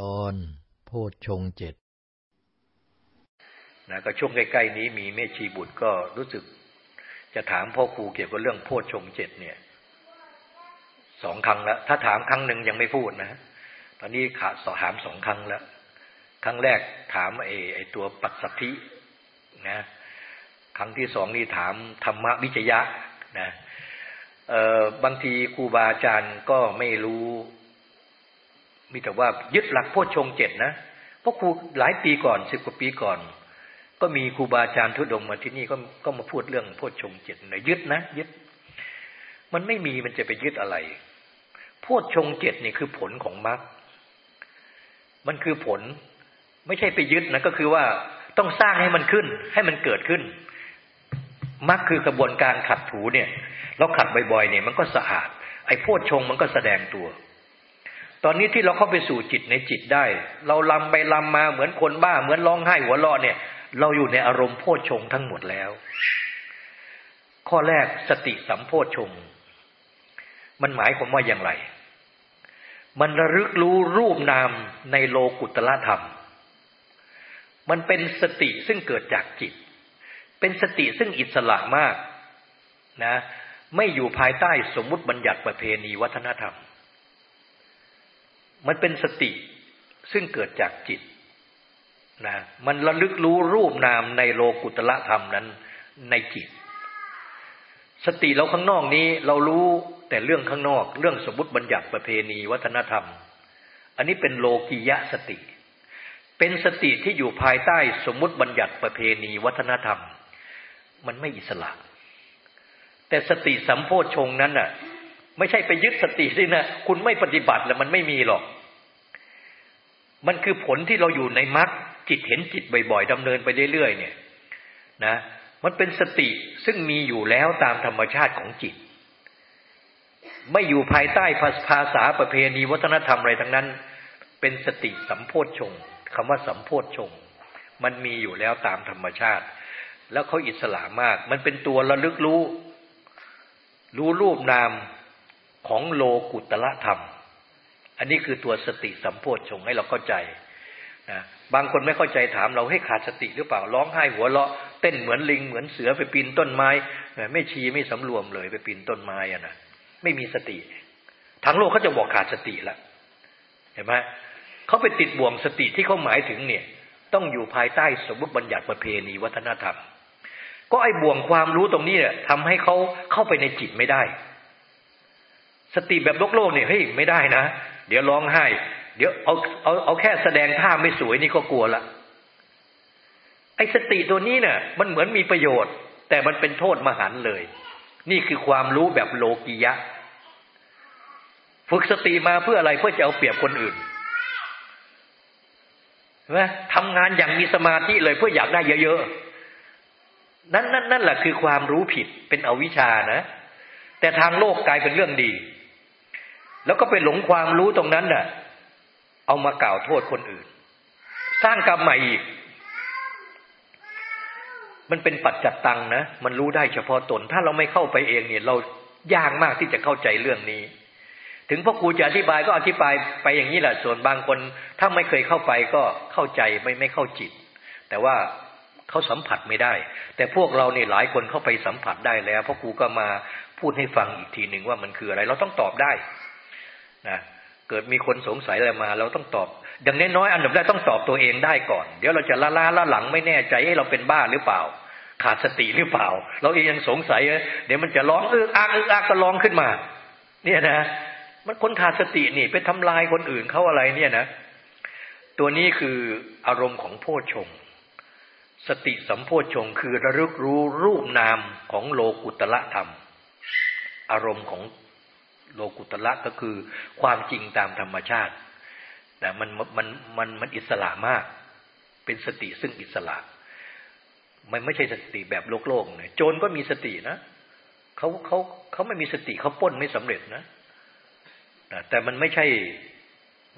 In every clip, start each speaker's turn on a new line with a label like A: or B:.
A: ตอนโพชฌงเจ็ด
B: นะก็ช่วงใกล้ๆนี้มีเมชีบุตรก็รู้สึก จะถามพ่อครูเกี่ยวกับเรื่องโพชฌงเจ็ดเนี่ยสองครั้งแล้ว ถ้าถามครั้งหนึ่งยังไม่พูดนะ ตอนนี้ขาสอถามสองครั้งแล้ว ครั้งแรกถามไอ้ไอ้ตัวปัสสัทธินะ ครั้งที่สองนี่ถามธรรมวิจยะนะเออบางทีครูบาอาจารย์ก็ไม่รู้ มีแต่ว่ายึดหลักโพชฌงเจ็ดนะเพราะครูหลายปีก่อนสิบกว่าปีก่อน ก็มีครูบาอาจารย์ทุดงมาที่นี่ก็ก็มาพูดเรื่องโพชฌงเจ็ดนะยึดนะยึด มันไม่มีมันจะไปยึดอะไรโพชฌงเจ็ดนี่คือผลของมรรคมันคือผลไม่ใช่ไปยึดนะก็คือว่าต้องสร้างให้มันขึ้น ให้มันเกิดขึ้นมรรคคือกระบวนการขัดถูเนี่ย เราขัดบ่อยๆเนี่ย มันก็สะอาด ไอ้โพชฌงมันก็แสดงตัว ตอนนี้ที่เราเข้าไปสู่จิตในจิตได้ เราลำไปลำมาเหมือนคนบ้า เหมือนร้องไห้หัวเราะเนี่ย เราอยู่ในอารมณ์โพชฌงทั้งหมดแล้ว ข้อแรกสติสัมโพชฌงมันหมายความว่าอย่างไร มันระลึกรู้รูปนามในโลกุตละธรรม มันเป็นสติซึ่งเกิดจากจิต เป็นสติซึ่งอิสระมากนะ ไม่อยู่ภายใต้สมมุติบัญญัติประเพณีวัฒนธรรม มันเป็นสติซึ่งเกิดจากจิตนะมันระลึกรู้รูปนามในโลกุตละธรรมนั้นในจิต สติเราข้างนอกนี้เรารู้แต่เรื่องข้างนอก เรื่องสมมติบัญญัติประเพณีวัฒนธรรม อันนี้เป็นโลกิยะสติ เป็นสติที่อยู่ภายใต้สมมติบัญญัติประเพณีวัฒนธรรม มันไม่อิสระ แต่สติสัมโพชงนั้นน่ะ ไม่ใช่ไปยึดสติสินะคุณไม่ปฏิบัติแล้วมันไม่มีหรอก มันคือผลที่เราอยู่ในมรรคจิตเห็นจิตบ่อยๆดำเนินไปเรื่อยๆเนี่ย นะ มันเป็นสติซึ่งมีอยู่แล้วตามธรรมชาติของจิต ไม่อยู่ภายใต้ภาษาประเพณีวัฒนธรรมอะไรทั้งนั้น เป็นสติสัมโพชฌงคำว่าสัมโพชฌงมันมีอยู่แล้วตามธรรมชาติ แล้วเขาอิสระมาก มันเป็นตัวระลึกรู้ รู้รูปนาม ของโลกุตละธรรม อันนี้คือตัวสติสัมโพชฌงให้เราเข้าใจนะบางคนไม่เข้าใจถามเราให้ขาดสติหรือเปล่าร้องไห้หัวเราะเต้นเหมือนลิงเหมือนเสือไปปีนต้นไม้ไม่ชีไม่สำรวมเลยไปปีนต้นไม้อะนะไม่มีสติทั้งโลกเขาจะบอกขาดสติแล้วเห็นไหมเขาไปติดบ่วงสติที่เขาหมายถึงเนี่ย ต้องอยู่ภายใต้สมมติบัญญัติประเพณีวัฒนธรรม ก็ไอ้บ่วงความรู้ตรงนี้เนี่ยทำให้เขาเข้าไปในจิตไม่ได้ สติแบบโลกโลกเนี่ยเฮ้ยไม่ได้นะ เดี๋ยวร้องไห้ เดี๋ยวเอาเอาเอาแค่แสดงท่าไม่สวยนี่ก็กลัวละไอ้สติตัวนี้เนี่ยมันเหมือนมีประโยชน์ แต่มันเป็นโทษมหันเลย นี่คือความรู้แบบโลกิยะ ฝึกสติมาเพื่ออะไรเพื่อจะเอาเปรียบคนอื่นใช่ไหมทำงานอย่างมีสมาธิเลยเพื่ออยากได้เยอะๆ นั่นนั่นนั่นแหละคือความรู้ผิดเป็นอวิชชานะ แต่ทางโลกกลายเป็นเรื่องดี แล้วก็ไปหลงความรู้ตรงนั้นน่ะ เอามากล่าวโทษคนอื่น สร้างกรรมใหม่อีก มันเป็นปัจจัตตังนะ มันรู้ได้เฉพาะตน ถ้าเราไม่เข้าไปเองเนี่ย เรายากมากที่จะเข้าใจเรื่องนี้ ถึงพ่อครูจะอธิบายก็อธิบายไปอย่างนี้แหละ ส่วนบางคนถ้าไม่เคยเข้าไปก็เข้าใจไม่ไม่เข้าจิต แต่ว่าเขาสัมผัสไม่ได้ แต่พวกเราเนี่ยหลายคนเข้าไปสัมผัสได้แล้วพ่อครูก็มาพูดให้ฟังอีกทีหนึ่งว่ามันคืออะไร เราต้องตอบได้ นะเกิดมีคนสงสัยอะไรมา เราต้องตอบ อย่างน้อยๆอันดับแรกต้องตอบตัวเองได้ก่อน เดี๋ยวเราจะละล้าละหลังไม่แน่ใจให้เราเป็นบ้าหรือเปล่า ขาดสติหรือเปล่า เราเองยังสงสัยเดี๋ยวมันจะร้องเอออากเอออากก็ร้องขึ้นมา เนี่ยนะมันคนขาดสตินี่ไปทำลายคนอื่นเขาอะไรเนี่ยนะ ตัวนี้คืออารมณ์ของโพชงสติสัมโพชงคือระลึกรู้รูปนามของโลกุตละธรรม อารมณ์ของ โลกุตละก็คือความจริงตามธรรมชาตินะมันมันมันมันอิสระมาก เป็นสติซึ่งอิสระ มันไม่ใช่สติแบบโลกโลกเนี่ยโจรก็มีสตินะเขาเขาเขาไม่มีสติเขาป้นไม่สำเร็จนะนะแต่มันไม่ใช่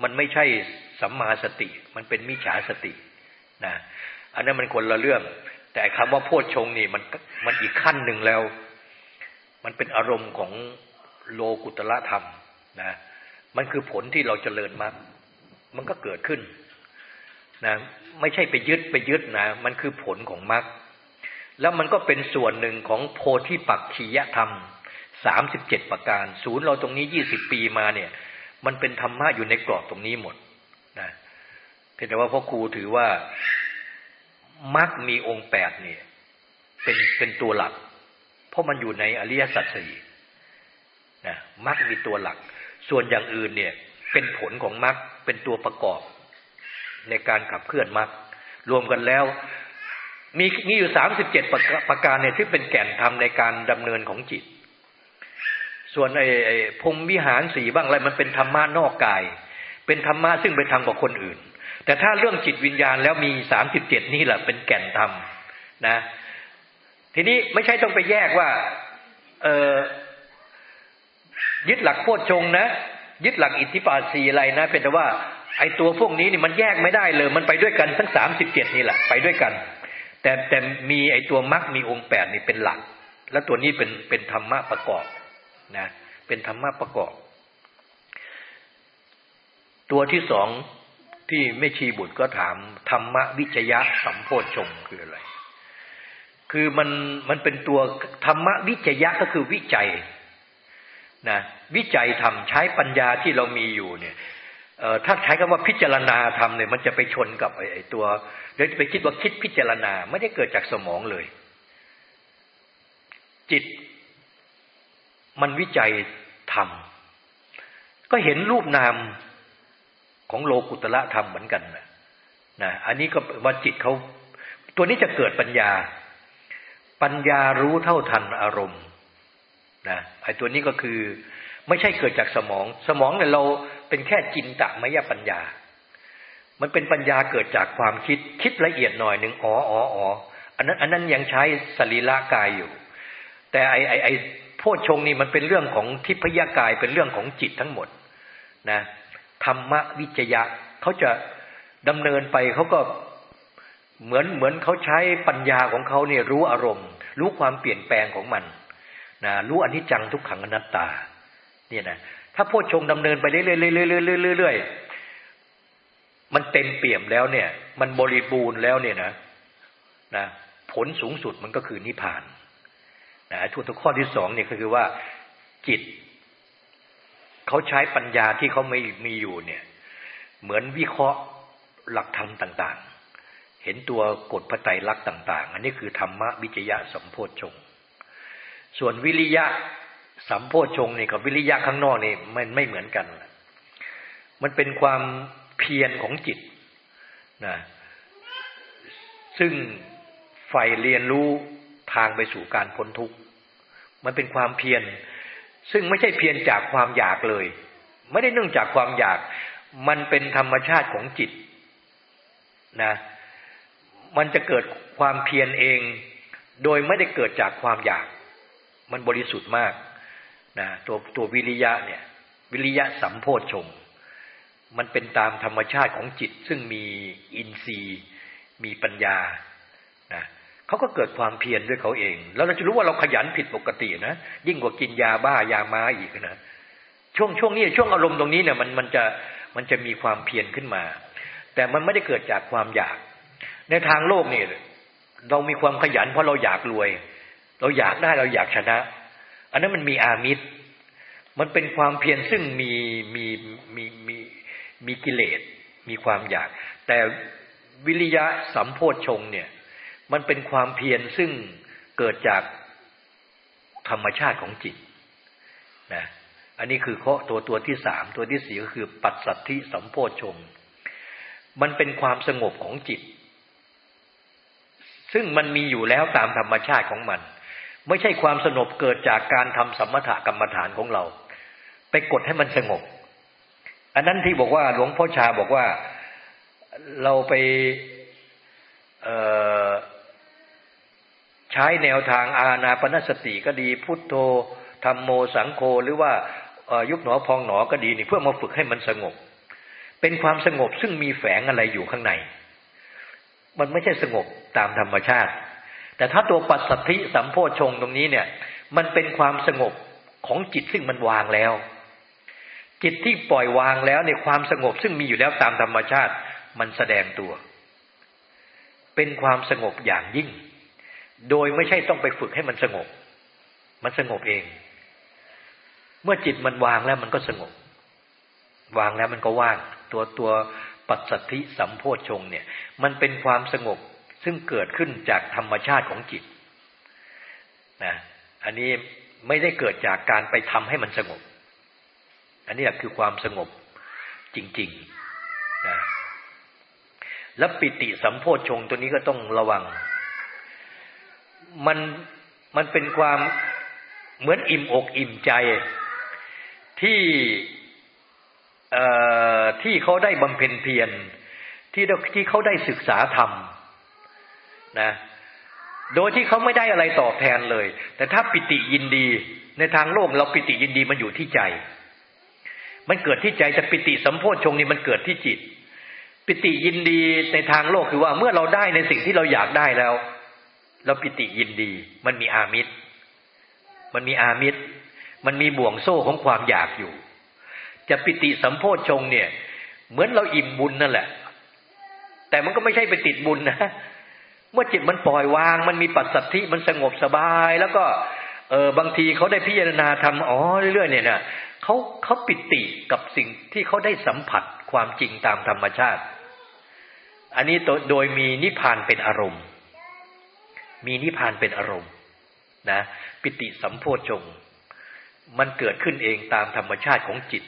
B: มันไม่ใช่สัมมาสติ มันเป็นมิจฉาสตินะอันนั้นมันคนละเรื่อง แต่คำว่าโพชฌงนี่มันมันอีกขั้นหนึ่งแล้ว มันเป็นอารมณ์ของ โลกุตละธรรมนะ มันคือผลที่เราจเจริญมากมันก็เกิดขึ้นนะไม่ใช่ไปยึดไปยึดนะ มันคือผลของมรรคแล้วมันก็เป็นส่วนหนึ่งของโพธิปักขียธรรมสามสิบเจ็ดประการ ศูนย์เราตรงนี้ยี่สิบปีมาเนี่ย มันเป็นธรรมะอยู่ในกรอบตรงนี้หมดนะเพียงแต่ว่าพ่อครูถือว่ามรรคมีองค์แปดเนี่ย เป็นเป็นตัวหลัก เพราะมันอยู่ในอริยสัจสี่ นะมรรคมีตัวหลัก ส่วนอย่างอื่นเนี่ย เป็นผลของมรรคเป็นตัวประกอบ ในการขับเคลื่อนมรรครวมกันแล้ว มีมีอยู่สามสิบเจ็ดประการเนี่ยที่เป็นแก่นธรรมในการดำเนินของจิต ส่วนไอไอ้พรมวิหารสีบ้างอะไรมันเป็นธรรมะนอกกาย เป็นธรรมะซึ่งไปทำกับคนอื่น แต่ถ้าเรื่องจิตวิญญาณแล้วมีสามสิบเจ็ดนี่แหละเป็นแก่นธรรมนะ ทีนี้ไม่ใช่ต้องไปแยกว่า เออ ยึดหลักโคตรชงนะ ยึดหลักอิทธิปาสีอะไรนะ เป็นแต่ว่าไอ้ตัวพวกนี้นี่มันแยกไม่ได้เลย มันไปด้วยกันทั้งสามสิบเจ็ดนี่แหละไปด้วยกัน แต่แต่มีไอ้ตัวมรรคมีองค์แปดนี่เป็นหลัก แล้วตัวนี้เป็นเป็นธรรมะประกอบนะเป็นธรรมะประกอบ ตัวที่สองที่ไม่ชีบุตรก็ถามธรรมวิจยะสัมโพชงคืออะไร คือมันมันเป็นตัวธรรมวิจยะก็คือวิจัย นะวิจัยทำใช้ปัญญาที่เรามีอยู่เนี่ยถ้าใช้คำว่าพิจารณาทำเนี่ยมันจะไปชนกับไอ้ตัวเดี๋ยวไปคิดว่าคิดพิจารณาไม่ได้เกิดจากสมองเลย จิตมันวิจัยทำก็เห็นรูปนามของโลกุตละธรรมเหมือนกันนะนะอันนี้ก็ว่าจิตเขาตัวนี้จะเกิดปัญญา ปัญญารู้เท่าทันอารมณ์ นะไอ้ตัวนี้ก็คือไม่ใช่เกิดจากสมอง สมองเนี่ยเราเป็นแค่จินตะมยปัญญา มันเป็นปัญญาเกิดจากความคิดคิดละเอียดหน่อยหนึ่งอ๋ออ๋ออ๋ออันนั้นอันนั้นยังใช้สรีระกายอยู่ แต่ไอไอไอโพชงนี่มันเป็นเรื่องของทิพยากายเป็นเรื่องของจิตทั้งหมดนะธรรมวิจยะเขาจะดำเนินไปเขาก็เหมือนเหมือนเขาใช้ปัญญาของเขาเนี่ยรู้อารมณ์ รู้ความเปลี่ยนแปลงของมัน นะรู้อนิจจังทุกขังอนัตตา เนี่ยนะถ้าโพชฌงดำเนินไปเรื่อยๆเรื่อยๆมันเต็มเปี่ยมแล้วเนี่ย มันบริบูรณ์แล้วเนี่ยนะนะผลสูงสุดมันก็คือนิพพานนะทุกข้อที่สองเนี่ยก็คือว่าจิตเขาใช้ปัญญาที่เขาไม่มีอยู่เนี่ย เหมือนวิเคราะห์หลักธรรมต่าง ๆ เห็นตัวกฎพระไตรลักษณ์ต่าง ๆ อันนี้คือธรรมะวิจยะสมโพชฌง ส่วนวิริยะสัมโพชงนี่กับวิริยะข้างนอกนี่มันไม่เหมือนกัน มันเป็นความเพียรของจิตนะซึ่งใฝ่เรียนรู้ทางไปสู่การพ้นทุกข์ มันเป็นความเพียร ซึ่งไม่ใช่เพียรจากความอยากเลย ไม่ได้เนื่องจากความอยาก มันเป็นธรรมชาติของจิตนะ มันจะเกิดความเพียรเอง โดยไม่ได้เกิดจากความอยาก มันบริสุทธิ์มากนะตัวตัววิริยะเนี่ย วิริยะสัมโพชงมันเป็นตามธรรมชาติของจิต ซึ่งมีอินทรีย์ มีปัญญานะเขาก็เกิดความเพียรด้วยเขาเอง แล้วเราจะรู้ว่าเราขยันผิดปกตินะยิ่งกว่ากินยาบ้ายาม้าอีกนะช่วงช่วงนี้ช่วงอารมณ์ตรงนี้เนี่ยมันมันจะมันจะมีความเพียรขึ้นมา แต่มันไม่ได้เกิดจากความอยาก ในทางโลกนี่เรามีความขยันเพราะเราอยากรวย เราอยากได้เราอยากชนะ อันนั้นมันมีอามิตร มันเป็นความเพียรซึ่งมีมีมีมีมีกิเลส มีความอยาก แต่วิริยะสัมโพชฌงเนี่ย มันเป็นความเพียรซึ่งเกิดจากธรรมชาติของจิตนะอันนี้คือข้อตัวตัวที่สามตัวที่สี่ก็คือ ปัสสัทธิสัมโพชฌงมันเป็นความสงบของจิต ซึ่งมันมีอยู่แล้วตามธรรมชาติของมัน ไม่ใช่ความสงบเกิดจากการทำสมถกรรมฐานของเรา ไปกดให้มันสงบ อันนั้นที่บอกว่าหลวงพ่อชาบอกว่าเราไปใช้แนวทางอาณาปณสติก็ดีพุทโธธรรมโมสังโฆหรือว่ายุบหนอพองหนอก็ดีนี่เพื่อมาฝึกให้มันสงบ เป็นความสงบซึ่งมีแฝงอะไรอยู่ข้างใน มันไม่ใช่สงบตามธรรมชาติ แต่ถ้าตัวปัสสัทธิสัมโพชงตรงนี้เนี่ย มันเป็นความสงบของจิตซึ่งมันวางแล้ว จิตที่ปล่อยวางแล้วในความสงบซึ่งมีอยู่แล้วตามธรรมชาติ มันแสดงตัว เป็นความสงบอย่างยิ่ง โดยไม่ใช่ต้องไปฝึกให้มันสงบ มันสงบเอง เมื่อจิตมันวางแล้วมันก็สงบ วางแล้วมันก็ว่าง ตัวตัวปัจสัทธิสัมโพชงเนี่ย มันเป็นความสงบ ซึ่งเกิดขึ้นจากธรรมชาติของจิตนะอันนี้ไม่ได้เกิดจากการไปทำให้มันสงบ อันนี้คือความสงบจริงๆนะแล้วปิติสัมโพชงตัวนี้ก็ต้องระวัง มันมันเป็นความเหมือนอิ่มอกอิ่มใจที่ที่เขาได้บำเพ็ญเพียรที่ที่เขาได้ศึกษาธรรม นะโดยที่เขาไม่ได้อะไรตอบแทนเลย แต่ถ้าปิติยินดีในทางโลกเราปิติยินดีมันอยู่ที่ใจ มันเกิดที่ใจแต่ปิติสัมโพชงนี่มันเกิดที่จิต ปิติยินดีในทางโลกคือว่าเมื่อเราได้ในสิ่งที่เราอยากได้แล้ว เราปิติยินดี มันมีอามิตร มันมีอามิตร มันมีบ่วงโซ่ของความอยากอยู่ จะปิติสัมโพชงเนี่ย เหมือนเราอิ่มบุญนั่นแหละ แต่มันก็ไม่ใช่ไปติดบุญนะ เมื่อจิตมันปล่อยวาง มันมีปัสสัทธิมันสงบสบาย แล้วก็เออบางทีเขาได้พิจารณาทำอ๋อเรื่อยๆเนี่ยนะเขาเขาปิติกับสิ่งที่เขาได้สัมผัสความจริงตามธรรมชาติ อันนี้โดยมีนิพพานเป็นอารมณ์ มีนิพพานเป็นอารมณ์นะปิติสัมโพชง มันเกิดขึ้นเองตามธรรมชาติของจิต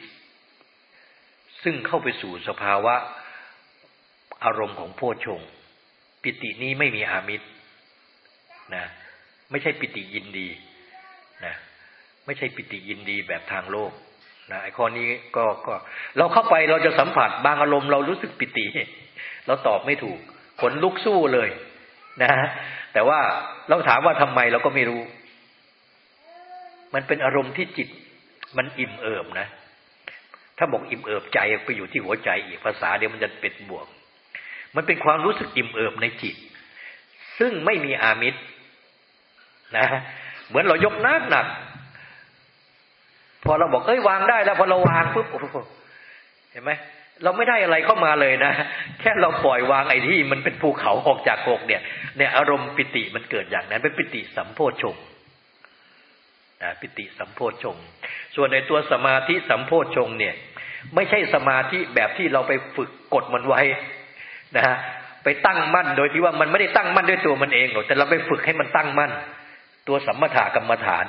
B: ซึ่งเข้าไปสู่สภาวะอารมณ์ของโพชง ปิตินี้ไม่มีอามิตรนะไม่ใช่ปิติยินดีนะไม่ใช่ปิติยินดีแบบทางโลกนะไอ้ข้อนี้ก็ก็ เราเข้าไปเราจะสัมผัสบางอารมณ์เรารู้สึกปิติ เราตอบไม่ถูกขนลุกสู้เลยนะแต่ว่าเราถามว่าทำไมเราก็ไม่รู้ มันเป็นอารมณ์ที่จิตมันอิ่มเอิบนะ ถ้าบอกอิ่มเอิบใจไปอยู่ที่หัวใจอีกภาษาเดียวมันจะเป็นบวก มันเป็นความรู้สึกอิ่มเอิบในจิต ซึ่งไม่มีอามิตรนะ เหมือนเรายกนักหนัก พอเราบอกเอ้ยวางได้แล้วพอเราวางปุ๊บเห็นไหมเราไม่ได้อะไรเข้ามาเลยนะ แค่เราปล่อยวางไอ้ที่ มันเป็นภูเขาออกจากอกเนี่ยเนี่ยอารมณ์ปิติมันเกิดอย่างนั้นเป็นปิติสัมโพชงนะปิติสัมโพชงส่วนในตัวสมาธิสัมโพชงเนี่ย ไม่ใช่สมาธิแบบที่เราไปฝึกกดมันไว้ นะฮะไปตั้งมั่นโดยที่ว่ามันไม่ได้ตั้งมั่นด้วยตัวมันเองหรอกแต่เราไปฝึกให้มันตั้งมั่น ตัวสัมมาถากรรมฐาน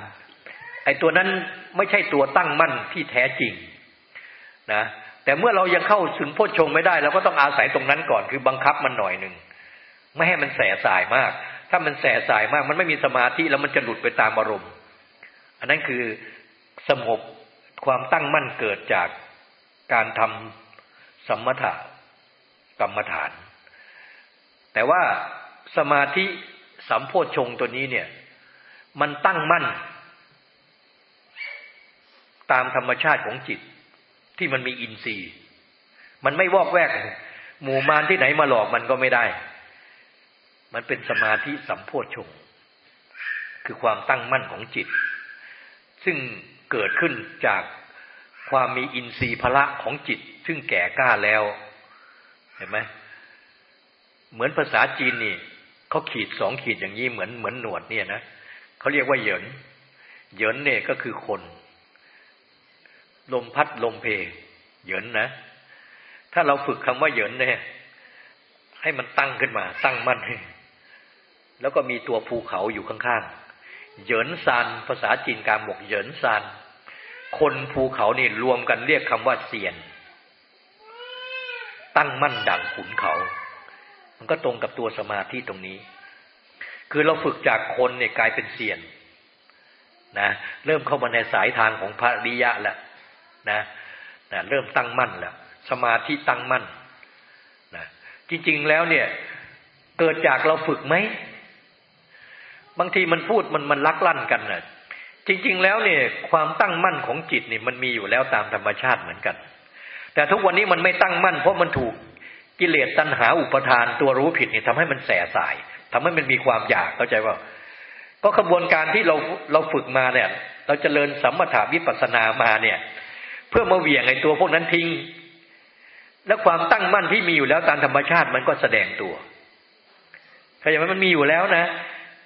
B: ไอ้ตัวนั้นไม่ใช่ตัวตั้งมั่นที่แท้จริงนะแต่เมื่อเรายังเข้าถึงโพชงไม่ได้เราก็ต้องอาศัยตรงนั้นก่อนคือบังคับมันหน่อยหนึ่งไม่ให้มันแสสายมาก ถ้ามันแสสายมาก มันไม่มีสมาธิแล้วมันจะหลุดไปตามอารมณ์ อันนั้นคือสงบความตั้งมั่นเกิดจากการทำสมถะ กรรมฐาน แต่ว่าสมาธิสัมโพชงตัวนี้เนี่ย มันตั้งมั่น ตามธรรมชาติของจิต ที่มันมีอินทรีย์ มันไม่วอกแวก หมู่มารที่ไหนมาหลอกมันก็ไม่ได้ มันเป็นสมาธิสัมโพชง คือความตั้งมั่นของจิต ซึ่งเกิดขึ้นจากความมีอินทรีย์พละของจิต ซึ่งแก่กล้าแล้ว เห็นไหมเหมือนภาษาจีนนี่เขาขีดสองขีดอย่างนี้เหมือนเหมือนหนวดเนี่ยนะเขาเรียกว่าเหยินเหยินเนี่ยก็คือคน ลมพัดลมเพเหยินนะ ถ้าเราฝึกคำว่าเหยินเนี่ย ให้มันตั้งขึ้นมา ตั้งมั่นแล้วก็มีตัวภูเขาอยู่ข้างๆเหยินซานภาษาจีนกลางบอกเหยินซานคนภูเขานี่รวมกันเรียกคำว่าเซียน ตั้งมั่นดังขุนเขา มันก็ตรงกับตัวสมาธิตรงนี้ คือเราฝึกจากคนเนี่ยกลายเป็นเสียนนะเริ่มเข้ามาในสายทางของพระริยะแล้วนะนะเริ่มตั้งมั่นแล้วสมาธิตั้งมั่นนะจริง ๆแล้วเนี่ย เกิดจากเราฝึกไหมบางทีมันพูดมันมันลักลั่นกันนะจริง ๆ แล้วเนี่ย ความตั้งมั่นของจิตเนี่ยมันมีอยู่แล้วตามธรรมชาติเหมือนกัน แต่ทุกวันนี้มันไม่ตั้งมั่น เพราะมันถูกกิเลสตัณหาอุปทานตัวรู้ผิดนี่ทำให้มันแสสายทำให้มันมีความอยากเข้าใจว่า ก็ขบวนการที่เราเราฝึกมาเนี่ย เราจเจริญสัมมาถาวิปัสสนามาเนี่ย เพื่อมาเหวี่ยงไอ้ตัวพวกนั้นทิ้ง แล้วความตั้งมั่นที่มีอยู่แล้วตามธรรมชาติมันก็แสดงตัวเข้าใจไหมมันมีอยู่แล้วนะ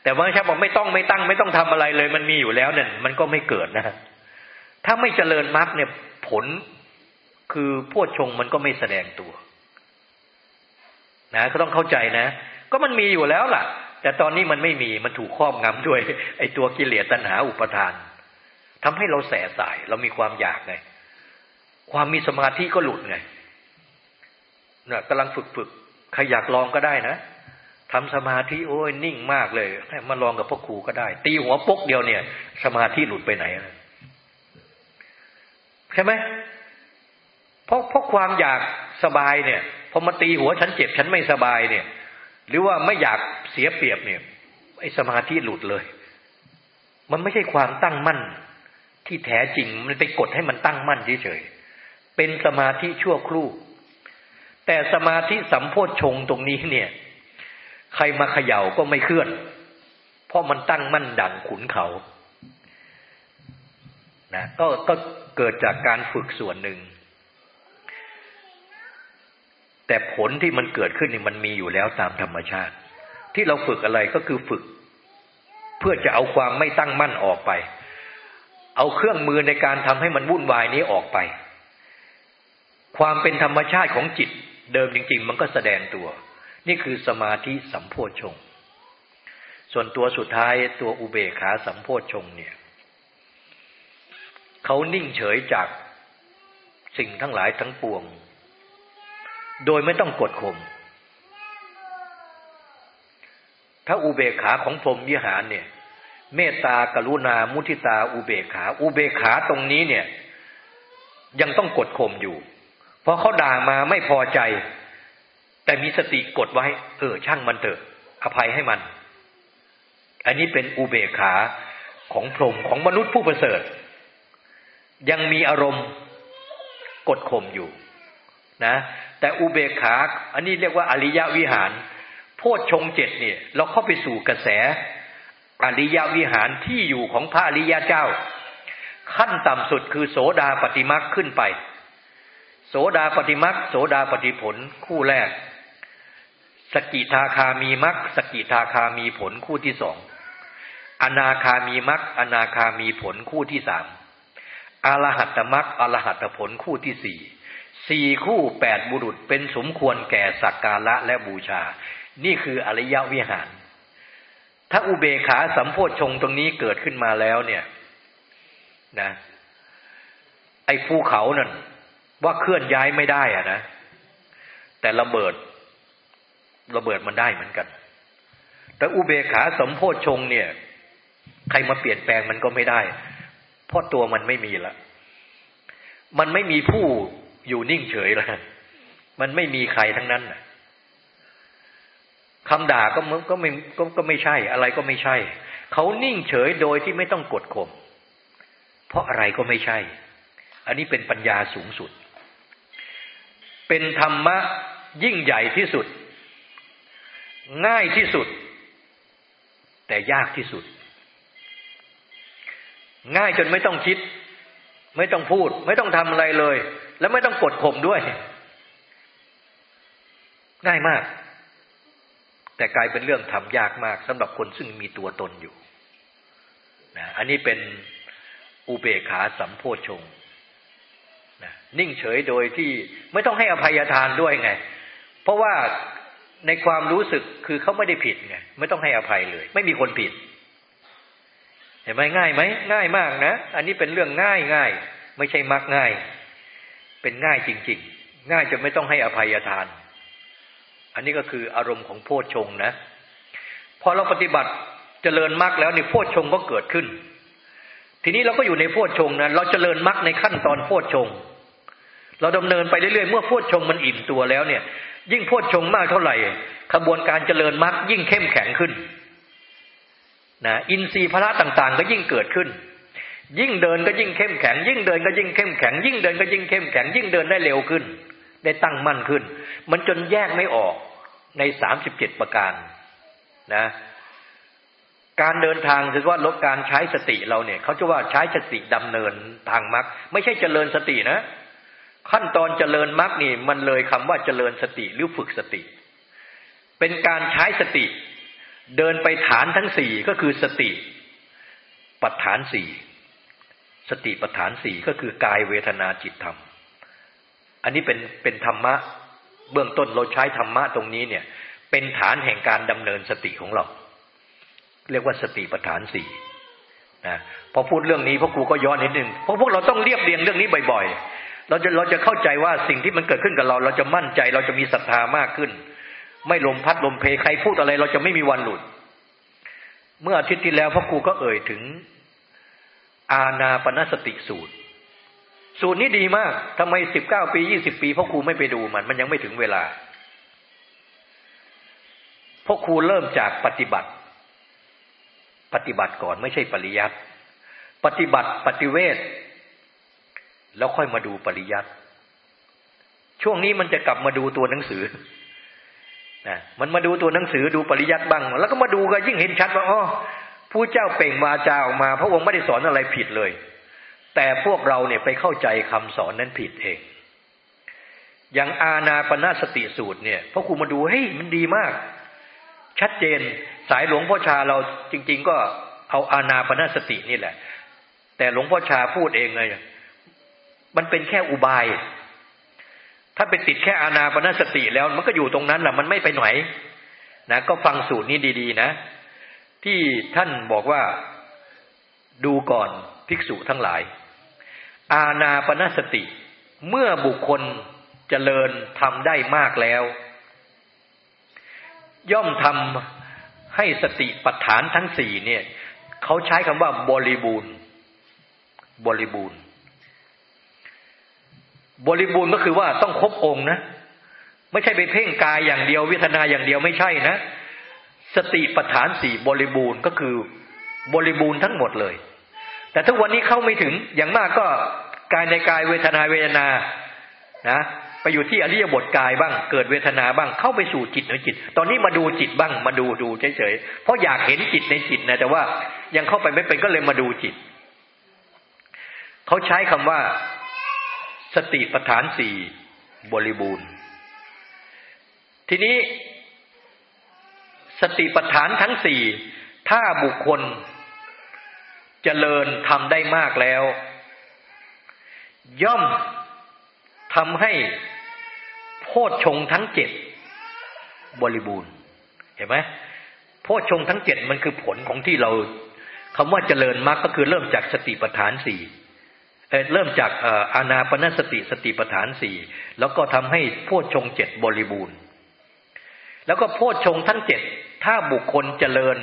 B: แต่ว่าชาบอกไม่ต้องไม่ตั้งไม่ต้องทำอะไรเลย มันมีอยู่แล้วเนี่ย มันก็ไม่เกิดนะถ้าไม่เจริญมรรคเนี่ยผล คือพวดชงมันก็ไม่แสดงตัว นะก็ต้องเข้าใจนะ ก็มันมีอยู่แล้วล่ะ แต่ตอนนี้มันไม่มีมันถูกครอบงำด้วย ไอ้ตัวกิเลสตัณหาอุปทานทำให้เราแสสาย เรามีความอยากไง ความมีสมาธิก็หลุดไงเนี่ยกำลังฝึกฝึกใครอยากลองก็ได้นะทำสมาธิโอ้ยนิ่งมากเลยมาลองกับพ่อครูก็ได้ ตีหัวปกเดียวเนี่ย สมาธิหลุดไปไหนใช่ไหม เพราะเพราะความอยากสบายเนี่ยพอมาตีหัวฉันเจ็บฉันไม่สบายเนี่ย หรือว่าไม่อยากเสียเปรียบเนี่ยไอ้สมาธิหลุดเลย มันไม่ใช่ความตั้งมั่น ที่แท้จริงมันไปกดให้มันตั้งมั่นเฉยๆเป็นสมาธิชั่วครู่ แต่สมาธิสัมโพชฌงตรงนี้เนี่ย ใครมาเขย่าก็ไม่เคลื่อน เพราะมันตั้งมั่นดังขุนเขานะก็ก็เกิดจากการฝึกส่วนหนึ่ง แต่ผลที่มันเกิดขึ้นนี่มันมีอยู่แล้วตามธรรมชาติ ที่เราฝึกอะไรก็คือฝึก เพื่อจะเอาความไม่ตั้งมั่นออกไป เอาเครื่องมือในการทำให้มันวุ่นวายนี้ออกไป ความเป็นธรรมชาติของจิต เดิมจริง ๆ มันก็แสดงตัว นี่คือสมาธิสัมโพชง ส่วนตัวสุดท้ายตัวอุเบกขาสัมโพชงเนี่ยเขานิ่งเฉยจากสิ่งทั้งหลายทั้งปวง โดยไม่ต้องกดข่มถ้าอุเบกขาของพรหมวิหารเนี่ย เมตตากรุณามุทิตา อุเบกขา อุเบกขาตรงนี้เนี่ย ยังต้องกดข่มอยู่ เพราะเขาด่ามาไม่พอใจ แต่มีสติกดไว้ เออ ช่างมันเถอะ อภัยให้มัน อันนี้เป็นอุเบกขาของพรหมของมนุษย์ผู้ประเสริฐ ยังมีอารมณ์กดข่มอยู่ นะ แต่อุเบกขา อันนี้เรียกว่าอริยวิหาร โพชฌงเจ็ดเนี่ย เราเข้าไปสู่กระแส อริยวิหารที่อยู่ของพระอริยเจ้า ขั้นต่ำสุดคือโสดาปฏิมักขึ้นไป โสดาปฏิมักโสดาปฏิผลคู่แรก สกิทาคามีมักสกิทาคามีผลคู่ที่สองอนาคามีมักอนาคามีผลคู่ที่สามอรหัตมักอรหัตผลคู่ที่สี่ สี่คู่แปดบุรุษเป็นสมควรแก่สักการะและบูชา นี่คืออริยวิหาร ถ้าอุเบขาสัมโพชงตรงนี้เกิดขึ้นมาแล้วเนี่ย นะ ไอ้ภูเขานั่นว่าเคลื่อนย้ายไม่ได้อะนะ แต่ระเบิด ระเบิดมันได้เหมือนกัน แต่อุเบขาสมโพชงเนี่ย ใครมาเปลี่ยนแปลงมันก็ไม่ได้ เพราะตัวมันไม่มีละ มันไม่มีผู้ อยู่นิ่งเฉยละมันไม่มีใครทั้งนั้นคำด่าก็ก็ไม่ก็ก็ไม่ใช่ อะไรก็ไม่ใช่ เขานิ่งเฉยโดยที่ไม่ต้องกดข่มเพราะอะไรก็ไม่ใช่ อันนี้เป็นปัญญาสูงสุด เป็นธรรมะยิ่งใหญ่ที่สุด ง่ายที่สุด แต่ยากที่สุด ง่ายจนไม่ต้องคิด ไม่ต้องพูด ไม่ต้องทำอะไรเลย แล้วไม่ต้องกดข่มด้วย ง่ายมาก แต่กลายเป็นเรื่องทำยากมากสำหรับคนซึ่งมีตัวตนอยู่นะอันนี้เป็นอุเบกขาสัมโพชงนะนิ่งเฉยโดยที่ไม่ต้องให้อภัยทานด้วยไง เพราะว่าในความรู้สึกคือเขาไม่ได้ผิดไงไม่ต้องให้อภัยเลย ไม่มีคนผิด เห็นไหมง่ายไหมง่ายมากนะ อันนี้เป็นเรื่องง่ายง่ายไม่ใช่มักง่าย เป็นง่ายจริง ๆ ง่ายจนไม่ต้องให้อภัยทาน อันนี้ก็คืออารมณ์ของโพชฌงนะพอเราปฏิบัติเจริญมรรคแล้วนี่โพชฌงก็เกิดขึ้น ทีนี้เราก็อยู่ในโพชฌงนะเราเจริญมรรคในขั้นตอนโพชฌงเราดำเนินไปเรื่อยๆเมื่อโพชฌงมันอิ่มตัวแล้วเนี่ย ยิ่งโพชฌงมากเท่าไหร่ขบวนการเจริญมรรคยิ่งเข้มแข็งขึ้นนะอินทรีย์พละต่างๆ ก็ยิ่งเกิดขึ้น ยิ่งเดินก็ยิ่งเข้มแข็ง ยิ่งเดินก็ยิ่งเข้มแข็ง ยิ่งเดินก็ยิ่งเข้มแข็ง ยิ่งเดินได้เร็วขึ้น ได้ตั้งมั่นขึ้น มันจนแยกไม่ออกในสามสิบเจ็ดประการนะ การเดินทางคือว่าลดการใช้สติเราเนี่ยเขาจะว่าใช้สติดำเนินทางมรรคไม่ใช่เจริญสตินะ ขั้นตอนเจริญมรรคนี่มันเลยคำว่าเจริญสติหรือฝึกสติ เป็นการใช้สติ เดินไปฐานทั้งสี่ก็คือสติ ปัฏฐานสี่ สติปัฏฐานสี่ก็คือกายเวทนาจิตธรรม อันนี้เป็นเป็นธรรมะ เบื้องต้นเราใช้ธรรมะตรงนี้เนี่ย เป็นฐานแห่งการดำเนินสติของเรา เรียกว่าสติปัฏฐานสี่นะพอพูดเรื่องนี้พวกครูก็ย้อนนิดนึงเพราะพวกเราต้องเรียบเรียงเรื่องนี้บ่อยๆ เราจะเราจะเข้าใจว่าสิ่งที่มันเกิดขึ้นกับเรา เราจะมั่นใจเราจะมีศรัทธามากขึ้น ไม่ลมพัดลมเพใครพูดอะไร เราจะไม่มีวันหลุด เมื่ออาทิตย์ที่แล้วพ่อครูก็เอ่ยถึง อาณาปณสติสูตร สูตรนี้ดีมากทำไมสิบเก้าปียี่สิบปีพ่อครูไม่ไปดูมัน มันยังไม่ถึงเวลาพ่อครูเริ่มจากปฏิบัติ ปฏิบัติก่อนไม่ใช่ปริยัติปฏิบัติปฏิเวทแล้วค่อยมาดูปริยัติช่วงนี้มันจะกลับมาดูตัวหนังสือนะมันมาดูตัวหนังสือดูปริยัติบ้าง แล้วก็มาดูก็ยิ่งเห็นชัดว่าอ๋อ ผู้เจ้าเปล่งวาจาออกมา พระองค์ไม่ได้สอนอะไรผิดเลย แต่พวกเราเนี่ยไปเข้าใจคำสอนนั้นผิดเอง อย่างอาณาปณะสติสูตรเนี่ยพระครูมาดูเฮ้ยมันดีมาก ชัดเจนสายหลวงพ่อชาเราจริง ๆ ก็เอาอาณาปณะสตินี่แหละ แต่หลวงพ่อชาพูดเองเลยมันเป็นแค่อุบาย ถ้าไปติดแค่อาณาปณะสติแล้วมันก็อยู่ตรงนั้นแหละมันไม่ไปไหนนะก็ฟังสูตรนี้ดี ๆ นะ ที่ท่านบอกว่าดูก่อนภิกษุทั้งหลาย อาณาปณสติ เมื่อบุคคลเจริญทำได้มากแล้ว ย่อมทำให้สติปัฏฐานทั้งสี่เนี่ยเขาใช้คำว่าบริบูรณ์ บริบูรณ์ บริบูรณ์ก็คือว่าต้องครบองค์นะ ไม่ใช่ไปเพ่งกายอย่างเดียววิทนาอย่างเดียวไม่ใช่นะ สติปัฏฐานสี่บริบูรณ์ก็คือบริบูรณ์ทั้งหมดเลย แต่ทุกวันนี้เข้าไม่ถึงอย่างมากก็กายในกายเวทนาเวทนานะไปอยู่ที่อริยบทกายบ้าง เกิดเวทนาบ้างเข้าไปสู่จิตในจิต ตอนนี้มาดูจิตบ้างมาดูดูเฉยๆเพราะอยากเห็นจิตในจิตนะแต่ว่ายังเข้าไปไม่เป็นก็เลยมาดูจิตเขาใช้คำว่า สติปัฏฐานสี่บริบูรณ์ ทีนี้ สติปัฏฐานทั้งสี่ถ้าบุคคลจเจริญทำได้มากแล้ว ย่อมทำให้โพชฌงทั้งเจ็ดบริบูรณ์ เห็นไหมโพชฌงทั้งเจ็ดมันคือผลของที่เราคำว่าเจริญมรรคก็คือเริ่มจากสติปัฏฐานสี่เริ่มจากอานาปนสติสติปัฏฐานสี่แล้วก็ทำให้โพชฌงเจ็ดบริบูรณ์ แล้วก็โพชฌงทั้งเจ็ด ถ้าบุคคลเจริญ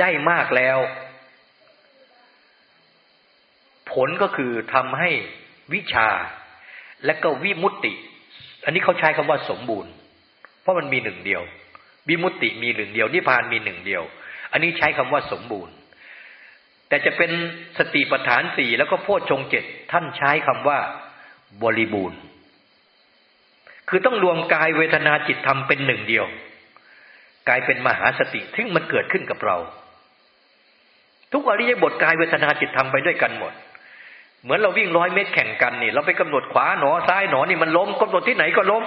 B: ได้มากแล้ว ผลก็คือทำให้วิชาและก็วิมุตติ อันนี้เขาใช้คำว่าสมบูรณ์ เพราะมันมีหนึ่งเดียว วิมุตติมีหนึ่งเดียวนิพพานมีหนึ่งเดียว อันนี้ใช้คำว่าสมบูรณ์ แต่จะเป็นสติปัฏฐานสี่แล้วก็โพชฌงเจ็ดท่านใช้คำว่า บริบูรณ์ คือต้องรวมกายเวทนาจิตธรรมเป็นหนึ่งเดียว กลายเป็นมหาสติที่มันเกิดขึ้นกับเรา ทุกอริยบทกายเวทนาจิตทำไปด้วยกันหมด เหมือนเราวิ่งร้อยเมตรแข่งกันนี่ เราไปกำหนดขวาหนอซ้ายหนอนี่มันล้มกำหนดที่ไหนก็ล้ม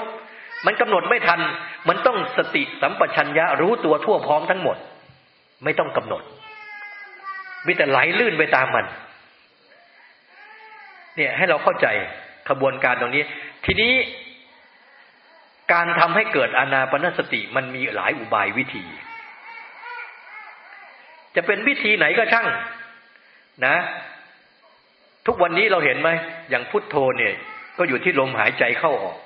B: มันกำหนดไม่ทัน มันต้องสติสัมปชัญญะรู้ตัวทั่วพร้อมทั้งหมด ไม่ต้องกำหนดมีแต่ไหลลื่นไปตามมัน เนี่ยให้เราเข้าใจขบวนการตรงนี้ ทีนี้ การทำให้เกิดอนาปนสติมันมีหลายอุบายวิธี จะเป็นวิธีไหนก็ช่างนะ ทุกวันนี้เราเห็นไหมอย่างพุทโธเนี่ย ก็อยู่ที่ลมหายใจเข้าออก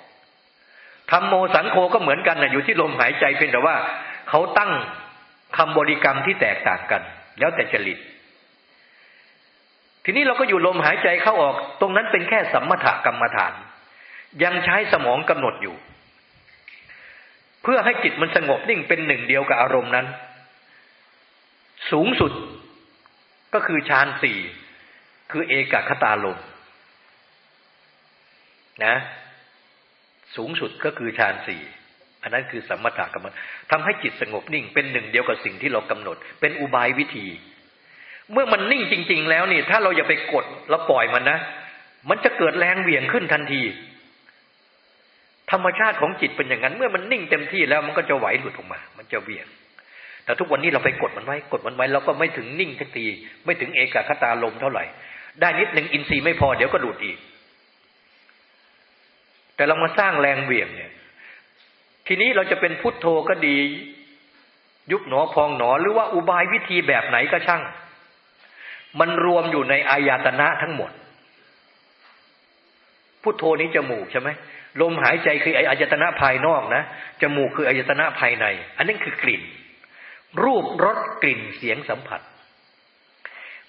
B: ธรรมโมสังโฆก็เหมือนกันนะอยู่ที่ลมหายใจเพียงแต่ว่าเขาตั้งคำบริกรรมที่แตกต่างกัน แล้วแต่จริตทีนี้เราก็อยู่ลมหายใจเข้าออก ตรงนั้นเป็นแค่สัมมถกรรมฐาน ยังใช้สมองกำหนดอยู่ เพื่อให้จิตมันสงบนิ่งเป็นหนึ่งเดียวกับอารมณ์นั้น สูงสุดก็คือฌานสี่คือเอกคตาลมนะ สูงสุดก็คือฌานสี่อันนั้นคือสมถะกรรมทำให้จิตสงบนิ่งเป็นหนึ่งเดียวกับสิ่งที่เรากำหนด เป็นอุบายวิธี เมื่อมันนิ่งจริง ๆ แล้วนี่ ถ้าเราอย่าไปกดแล้วปล่อยมันนะ มันจะเกิดแรงเหวี่ยงขึ้นทันที ธรรมชาติของจิตเป็นอย่างนั้น เมื่อมันนิ่งเต็มที่แล้วมันก็จะไหวหลุดออกมา มันจะเหวี่ยง แต่ทุกวันนี้เราไปกดมันไว้กดมันไว้เราก็ไม่ถึงนิ่งทันทีไม่ถึงเอกคตาลมเท่าไหร่ ได้นิดหนึ่งอินทรีย์ไม่พอเดี๋ยวก็หลุดอีก แต่เรามาสร้างแรงเหวี่ยงเนี่ย ทีนี้เราจะเป็นพุทโธก็ดี ยุบหนอพองหนอหรือว่าอุบายวิธีแบบไหนก็ช่าง มันรวมอยู่ในอายตนะทั้งหมดพุทโธนี้จมูกใช่ไหม ลมหายใจคืออายตนะภายนอกนะจมูกคืออายตนะภายใน อันนี้คือกลิ่น รูปรสกลิ่นเสียงสัมผัส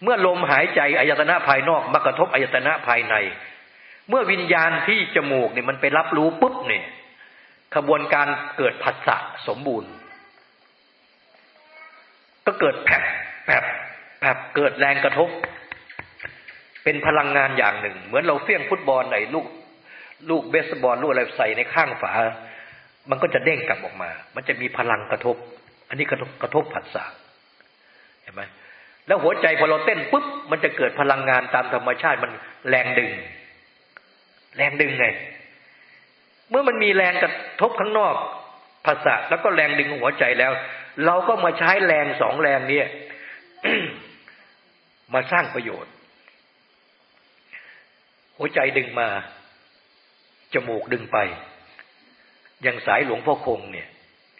B: เมื่อลมหายใจอายตนะภายนอกมากระทบอายตนะภายใน เมื่อวิญญาณที่จมูกเนี่ยมันไปรับรู้ปุ๊บเนี่ยขบวนการเกิดผัสสะสมบูรณ์ ก็เกิดแผบแผบแผบเกิดแรงกระทบ เป็นพลังงานอย่างหนึ่ง เหมือนเราเฟี้ยงฟุตบอลในลูก ลูกเบสบอลลูกอะไรใส่ในข้างฝา มันก็จะเด้งกลับออกมา มันจะมีพลังกระทบ อันนี้กระทบกระทบผัสสะเห็นไหมแล้วหัวใจพอเราเต้นปุ๊บมันจะเกิดพลังงานตามธรรมชาติมันแรงดึง แรงดึงไง เมื่อมันมีแรงกระทบข้างนอกภาษาแล้วก็แรงดึงหัวใจแล้ว เราก็มาใช้แรงสองแรงนี้มาสร้างประโยชน์ หัวใจดึงมา จมูกดึงไป อย่างสายหลวงพ่อคงเนี่ย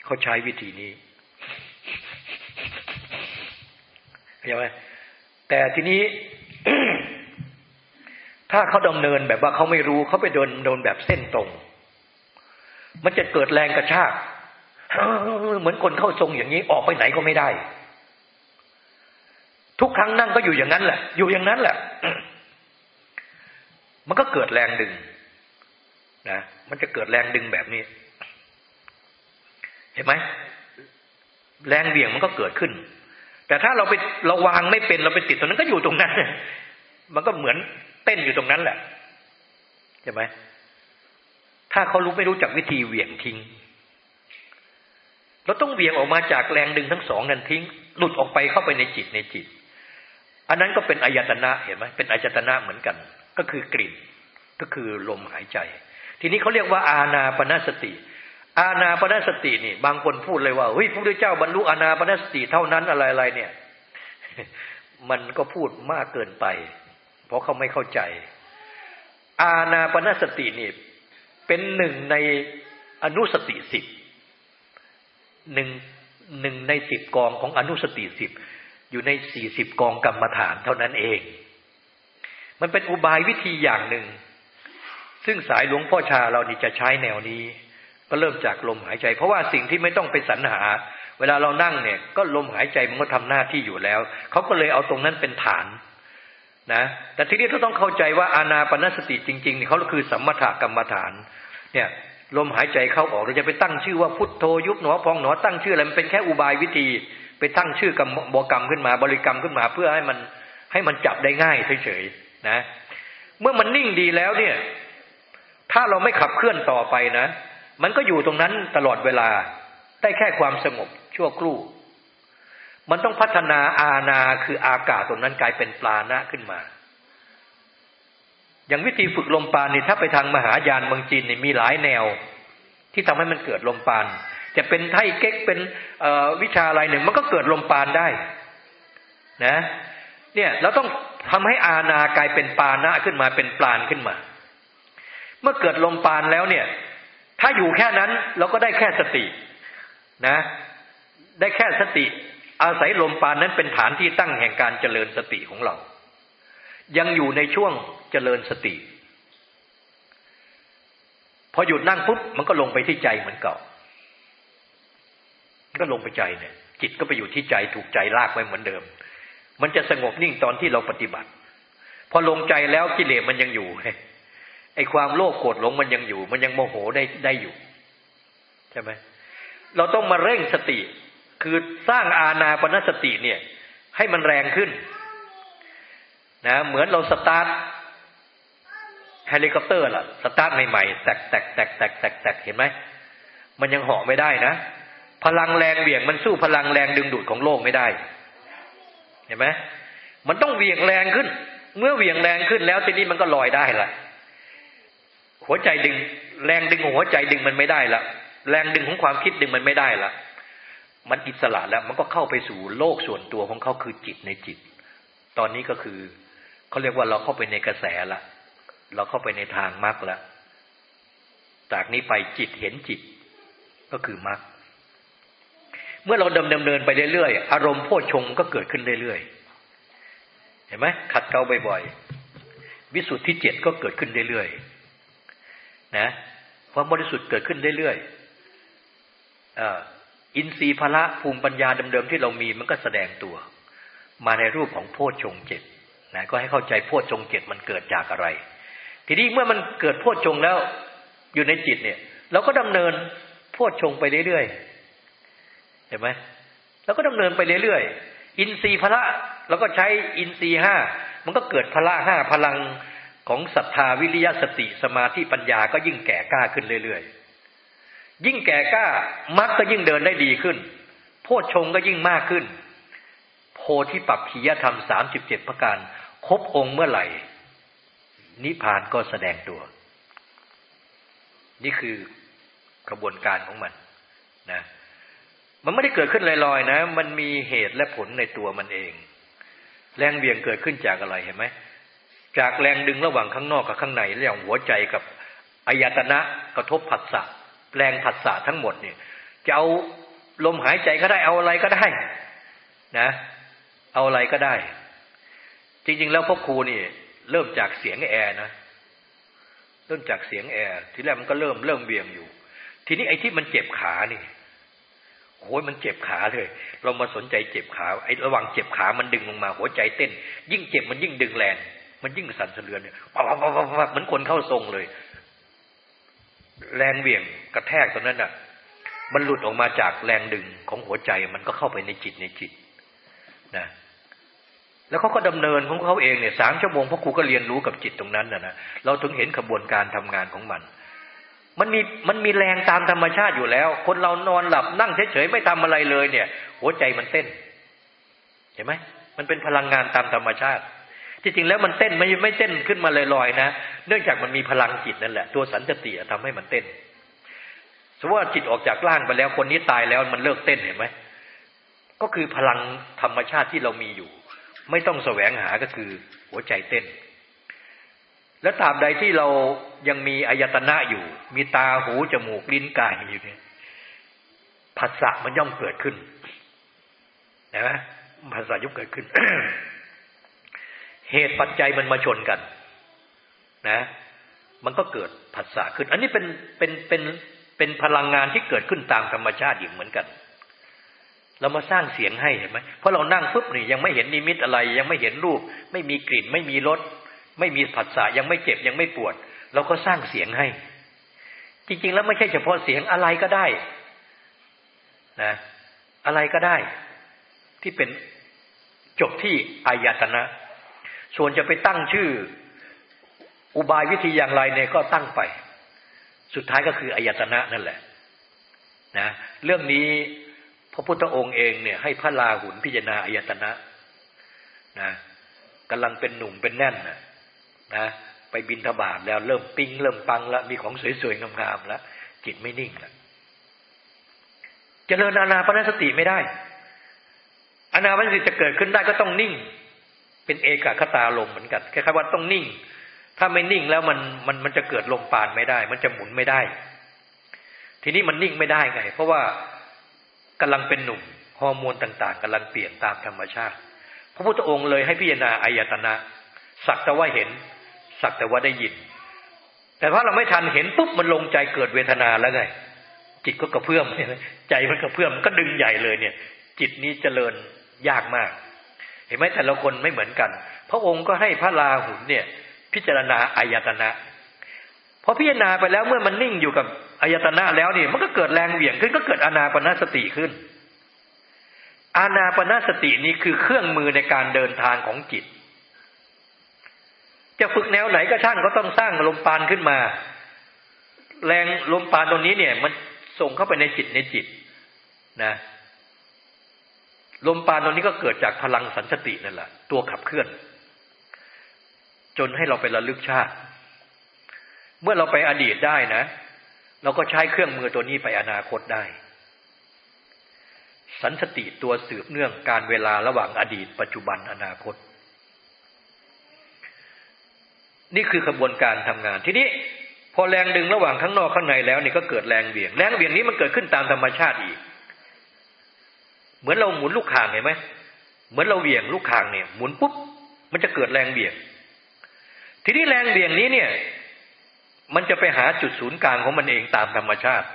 B: เขาใช้วิธีนี้เข้าใจไหมแต่ทีนี้ ถ้าเขาดำเนินแบบว่าเขาไม่รู้เขาไปโดนโดนแบบเส้นตรง มันจะเกิดแรงกระชากเหมือนคนเข้าทรงอย่างนี้ออกไปไหนก็ไม่ได้ ทุกครั้งนั่งก็อยู่อย่างนั้นแหละ อยู่อย่างนั้นแหละ มันก็เกิดแรงดึง นะมันจะเกิดแรงดึงแบบนี้ เห็นไหมแรงเบี่ยงมันก็เกิดขึ้น แต่ถ้าเราไปเราวางไม่เป็นเราไปติดตรงนั้นก็อยู่ตรงนั้นมันก็เหมือนเต้นอยู่ตรงนั้นแหละใช่ไหมถ้าเขารู้ไม่รู้จักวิธีเหวี่ยงทิ้ง เราต้องเหวี่ยงออกมาจากแรงดึงทั้งสองนั้นทิ้ง หลุดออกไปเข้าไปในจิตในจิต อันนั้นก็เป็นอายตนะเห็นไหมเป็นอายตนะเหมือนกัน ก็คือกลิ่นก็คือลมหายใจ ทีนี้เขาเรียกว่าอาณาปณสติ อาณาปณสตินี่ บางคนพูดเลยว่าเฮ้ยพระพุทธเจ้าบรรลุอาณาปณสติเท่านั้นอะไรอะไรเนี่ย มันก็พูดมากเกินไป เพราะเขาไม่เข้าใจ อาณาปณสตินี่ เป็นหนึ่งในอนุสติสิบหนึ่งหนึ่งในสิบกองของอนุสติสิบอยู่ในสี่สิบกองกรรมฐานเท่านั้นเอง มันเป็นอุบายวิธีอย่างหนึ่ง ซึ่งสายหลวงพ่อชาเรานี่จะใช้แนวนี้ ก็เริ่มจากลมหายใจ เพราะว่าสิ่งที่ไม่ต้องไปสรรหา เวลาเรานั่งเนี่ย ก็ลมหายใจมันก็ทำหน้าที่อยู่แล้ว เขาก็เลยเอาตรงนั้นเป็นฐานนะแต่ทีนี้เราต้องเข้าใจว่าอานาปนสติจริงๆนี่เขาคือสัมมาถกรรมฐาน เนี่ยลมหายใจเข้าออกเราจะไปตั้งชื่อว่าพุทโธยุบหนอพองหนอตั้งชื่ออะไรมันเป็นแค่อุบายวิธี ไปตั้งชื่อกรรมบกรรมขึ้นมา บริกรรมขึ้นมาเพื่อให้มันให้มันจับได้ง่ายเฉยๆนะ เมื่อมันนิ่งดีแล้วเนี่ย ถ้าเราไม่ขับเคลื่อนต่อไปนะ มันก็อยู่ตรงนั้นตลอดเวลา ได้แค่ความสงบชั่วครู่ มันต้องพัฒนาอาณาคืออากาศตรงนั้นกลายเป็นปลาณะขึ้นมา อย่างวิธีฝึกลมปานนี่ถ้าไปทางมหายานบางจีนนี่มีหลายแนว ที่ทำให้มันเกิดลมปาน จะเป็นไทเก๊กเป็นวิชาอะไรหนึ่ง มันก็เกิดลมปานได้ นะ เนี่ยเราต้องทำให้อาณากลายเป็นปานะขึ้นมาเป็นปลานขึ้นมา เมื่อเกิดลมปานแล้วเนี่ย ถ้าอยู่แค่นั้นเราก็ได้แค่สตินะ ได้แค่สติ อาศัยลมปานนั้นเป็นฐานที่ตั้งแห่งการเจริญสติของเรา ยังอยู่ในช่วงเจริญสติ พอหยุดนั่งปุ๊บมันก็ลงไปที่ใจเหมือนเก่าก็ลงไปใจเนี่ย จิตก็ไปอยู่ที่ใจถูกใจลากไว้เหมือนเดิม มันจะสงบนิ่งตอนที่เราปฏิบัติ พอลงใจแล้วกิเลสมันยังอยู่ ไอ้ความโลภโกรธหลงมันยังอยู่ มันยังโมโหได้ได้อยู่ใช่ไหมเราต้องมาเร่งสติ คือสร้างอานาปานสติเนี่ย ให้มันแรงขึ้น นะ เหมือนเราสตาร์ทเฮลิคอปเตอร์ล่ะ สตาร์ทใหม่ๆแตกแตกแตกแตกแตกแตกเห็นไหมมันยังเหาะไม่ได้นะพลังแรงเหวี่ยงมันสู้พลังแรงดึงดูดของโลกไม่ได้ เห็นไหมมันต้องเหวี่ยงแรงขึ้น เมื่อเหวี่ยงแรงขึ้นแล้วทีนี้มันก็ลอยได้ละ หัวใจดึง แรงดึงของหัวใจดึงมันไม่ได้ละแรงดึงของความคิดดึงมันไม่ได้ละมันอิสระแล้วมันก็เข้าไปสู่โลกส่วนตัวของเขาคือจิตในจิต ตอนนี้ก็คือเขาเรียกว่าเราเข้าไปในกระแสละเราเข้าไปในทางมรรคล้วจากนี้ไปจิตเห็นจิตก็คือมรรคเมื่อเราดำเนินไปเรื่อยๆอารมณ์โพชงก็เกิดขึ้นเรื่อยๆเห็นไหมขัดเกลาบ่อยๆวิสุทธิเจ็ดก็เกิดขึ้นเรื่อยๆ นะความบริสุทธิ์เกิดขึ้นเรื่อยๆอินทรีย์พละภูมิปัญญาเดิมๆที่เรามีมันก็แสดงตัว มาในรูปของโพชงเจ็ดนะก็ให้เข้าใจโพชงเจ็ดมันเกิดจากอะไร ทีนี้เมื่อมันเกิดโพชงแล้วอยู่ในจิตเนี่ย เราก็ดำเนินโพชงไปเรื่อยๆเห็นไหมเราก็ดำเนินไปเรื่อยๆอินทรีย์พละเราก็ใช้อินทรีย์ห้ามันก็เกิดพละห้าพลัง ของศรัทธาวิริยะสติสมาธิปัญญาก็ยิ่งแก่กล้าขึ้นเรื่อยๆ ยิ่งแก่กล้ามรรคก็ยิ่งเดินได้ดีขึ้น โพชงก็ยิ่งมากขึ้น โพธิปักขียธรรมสามสิบเจ็ดประการครบองค์เมื่อไหร่ นิพพานก็แสดงตัว นี่คือกระบวนการของมันนะ มันไม่ได้เกิดขึ้นลอยๆนะ มันมีเหตุและผลในตัวมันเอง แรงเบี่ยงเกิดขึ้นจากอะไรเห็นไหม จากแรงดึงระหว่างข้างนอกกับข้างในระหว่างหัวใจกับอายตนะกระทบผัสสะแรงผัสสะทั้งหมดเนี่ยจะเอาลมหายใจก็ได้เอาอะไรก็ได้ นะ เอาอะไรก็ได้ จริง ๆ แล้วพ่อครูนี่ เริ่มจากเสียงแอร์นะเริ่มจากเสียงแอร์ทีแรกมันก็เริ่มเริ่มเบี่ยงอยู่ ทีนี้ไอ้ที่มันเจ็บขานี่โอ้ยมันเจ็บขาเลย เรามาสนใจเจ็บขาไอ้ระหว่างเจ็บขามันดึงลงมา หัวใจเต้น ยิ่งเจ็บมันยิ่งดึงแรง มันยิ่งสั่นสะเทือนเนี่ยปั๊บปั๊บปั๊บปั๊บเหมือนคนเข้าทรงเลย แรงเบี่ยงกระแทกตอนนั้นอะ มันหลุดออกมาจากแรงดึงของหัวใจมันก็เข้าไปในจิตในจิตนะแล้วเขาก็ดำเนินของเขาเองเนี่ยสามชั่วโมงพ่อครูก็เรียนรู้กับจิตตรงนั้นนะนะเราถึงเห็นขบวนการทำงานของมัน มันมีมันมีแรงตามธรรมชาติอยู่แล้ว คนเรานอนหลับนั่งเฉยๆไม่ทำอะไรเลยเนี่ย หัวใจมันเต้น เห็นไหมมันเป็นพลังงานตามธรรมชาติ จริงๆแล้วมันเต้นไม่ไม่เต้นขึ้นมาลอยๆนะ เนื่องจากมันมีพลังจิตนั่นแหละ ตัวสันติทำให้มันเต้นสมมติว่าจิตออกจากร่างไปแล้วคนนี้ตายแล้วมันเลิกเต้นเห็นไหมก็คือพลังธรรมชาติที่เรามีอยู่ ไม่ต้องแสวงหาก็คือหัวใจเต้น และตราบใดที่เรายังมีอายตนะอยู่ มีตาหูจมูกลิ้นกายอยู่เนี่ยผัสสะมันย่อมเกิดขึ้นนะผัสสะย่อมเกิดขึ้น เหตุปัจจัยมันมาชนกัน นะ มันก็เกิดผัสสะขึ้น อันนี้เป็นเป็นเป็นเป็นพลังงานที่เกิดขึ้นตามธรรมชาติอย่างเหมือนกัน เรามาสร้างเสียงให้เห็นไหมเพราะเรานั่งปุ๊บนี่ยังไม่เห็นนิมิตอะไร ยังไม่เห็นรูป ไม่มีกลิ่น ไม่มีรสไม่มีผัสสะยังไม่เจ็บยังไม่ปวด เราก็สร้างเสียงให้ จริง ๆ แล้วไม่ใช่เฉพาะเสียงอะไรก็ได้ นะ อะไรก็ได้ ที่เป็นจบที่อายตนะ ส่วนจะไปตั้งชื่อ อุบายวิธีอย่างไรเนี่ยก็ตั้งไป สุดท้ายก็คืออายตนะนั่นแหละนะเรื่องนี้พระพุทธองค์เองเนี่ย ให้พระลาหุนพิจารณาอายตนะนะกำลังเป็นหนุ่มเป็นแน่นนะนะไปบินทบาทแล้วเริ่มปิ้งเริ่มปังแล้วมีของสวยๆงามๆแล้วจิตไม่นิ่งแล้วเจริญอานาปนสติไม่ได้อานาปนสติจะเกิดขึ้นได้ก็ต้องนิ่ง เป็นเอกคตาลมเหมือนกันแค่คว่าต้องนิ่ง ถ้าไม่นิ่งแล้วมันมันมันจะเกิดลมปานไม่ได้ มันจะหมุนไม่ได้ ทีนี้มันนิ่งไม่ได้ไง เพราะว่ากำลังเป็นหนุ่มฮอร์โมนต่างๆกำลังเปลี่ยนตามธรรมชาติ พระพุทธองค์เลยให้พิจารณาอายตนะ สักแต่ว่าเห็น สักแต่ว่าได้ยิน แต่ถ้าเราไม่ทันเห็นปุ๊บมันลงใจเกิดเวทนาแล้วไง จิตก็กระเพื่อมใจมันกระเพื่อมก็ดึงใหญ่เลยเนี่ย จิตนี้เจริญยากมาก ห็นไหมแต่ละคนไม่เหมือนกัน พระองค์ก็ให้พระลาหุนเนี่ย พิจารณาอายตนะพอพิจารณาไปแล้วเมื่อมันนิ่งอยู่กับอายตนะแล้วนี่มันก็เกิดแรงเหวี่ยงขึ้นก็เกิดอานาปนาสติขึ้น อานาปนาสตินี้คือเครื่องมือในการเดินทางของจิต จะฝึกแนวไหนก็ช่างก็ต้องสร้างลมปานขึ้นมา แรงลมปานตรงนี้เนี่ย มันสส่งเข้าไปในจิตในจิต นะ ลมปานตรงนี้ก็เกิดจากพลังสันสตินั่นแหละตัวขับเคลื่อน จนให้เราไประลึกชาติ เมื่อเราไปอดีตได้นะ เราก็ใช้เครื่องมือตัวนี้ไปอนาคตได้ สันสติตัวสืบเนื่องการเวลาระหว่างอดีต ปัจจุบันอนาคต นี่คือขบวนการทำงานทีนี้พอแรงดึงระหว่างข้างนอกข้างในแล้วนี่ก็เกิดแรงเบี่ยง แรงเบี่ยงนี้มันเกิดขึ้นตามธรรมชาติอีก เหมือนเราหมุนลูกข่างเห็นไหมเหมือนเราเบี่ยงลูกข่างเนี่ยหมุนปุ๊บมันจะเกิดแรงเบี่ยง ทีนี้แรงเบี่ยงนี้เนี่ย มันจะไปหาจุดศูนย์กลางของมันเองตามธรรมชาติ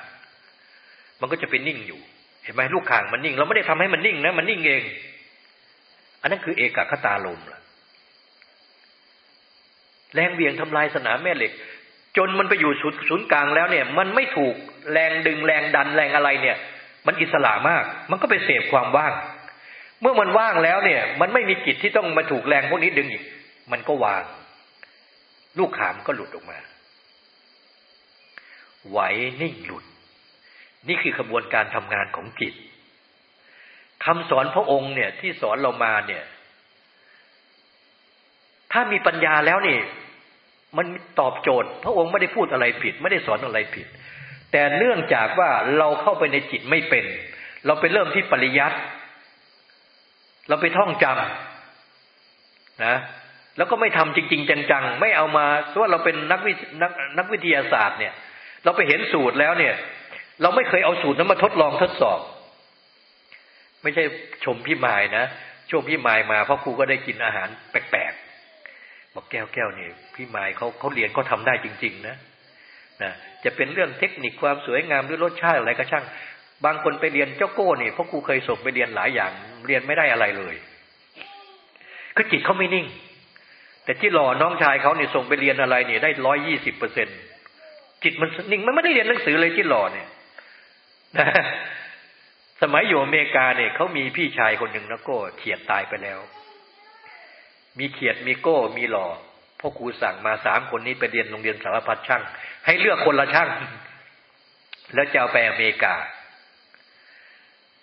B: มันก็จะไปนิ่งอยู่ เห็นไหมลูกข่างมันนิ่ง เราไม่ได้ทำให้มันนิ่งนะมันนิ่งเอง อันนั้นคือเอกคตาลมล่ะแรงเบี่ยงทำลายสนามแม่เหล็ก จนมันไปอยู่ศูนย์กลางแล้วเนี่ย มันไม่ถูกแรงดึงแรงดันแรงอะไรเนี่ย มันอิสระมาก มันก็ไปเสพความว่าง เมื่อมันว่างแล้วเนี่ย มันไม่มีกิจที่ต้องมาถูกแรงพวกนี้ดึงอีก มันก็วาง ลูกขามก็หลุดออกมา ไหวนิ่งหลุด นี่คือขบวนการทำงานของจิตคำสอนพระองค์เนี่ย ที่สอนเรามาเนี่ย ถ้ามีปัญญาแล้วนี่ มันตอบโจทย์ พระองค์ไม่ได้พูดอะไรผิด ไม่ได้สอนอะไรผิด แต่เนื่องจากว่าเราเข้าไปในจิตไม่เป็น เราไปเริ่มที่ปริยัติเราไปท่องจำนะ แล้วก็ไม่ทำจริง ๆ จังๆ ไม่เอามาเพราะเราเป็นนักวินักนักวิทยาศาสตร์เนี่ย เราไปเห็นสูตรแล้วเนี่ย เราไม่เคยเอาสูตรนั้นมาทดลองทดสอบ ไม่ใช่ชมพี่มายนะช่วงพี่มายมาเพราะครูก็ได้กินอาหารแปลกๆบอกแก้วแก้วเนี่ยพี่มายเขาเขาเรียนเขาทาได้จริง ๆ นะนะ จะเป็นเรื่องเทคนิคความสวยงามหรือรสชาติอะไรก็ช่าง บางคนไปเรียนเจ้าโก้นี่เพราะครูเคยส่งไปเรียนหลายอย่าง เรียนไม่ได้อะไรเลยคือจิตเขาไม่นิ่ง แต่ที่หล่อน้องชายเขาเนี่ยส่งไปเรียนอะไรเนี่ยได้ร้อยยี่สิบเปอร์เซ็นจิตมันนิ่งมันไม่ได้เรียนหนังสือเลยที่หล่อเนี่ยนะสมัยอยู่อเมริกาเนี่ยเขามีพี่ชายคนหนึ่งนะโก้เขียดตายไปแล้ว มีเขียดมีโก้มีหล่อพ่อครูสั่งมาสามคนนี้ไปเรียนโรงเรียนสารพัดช่าง ให้เลือกคนละช่าง แล้วจะเอาไปอเมริกา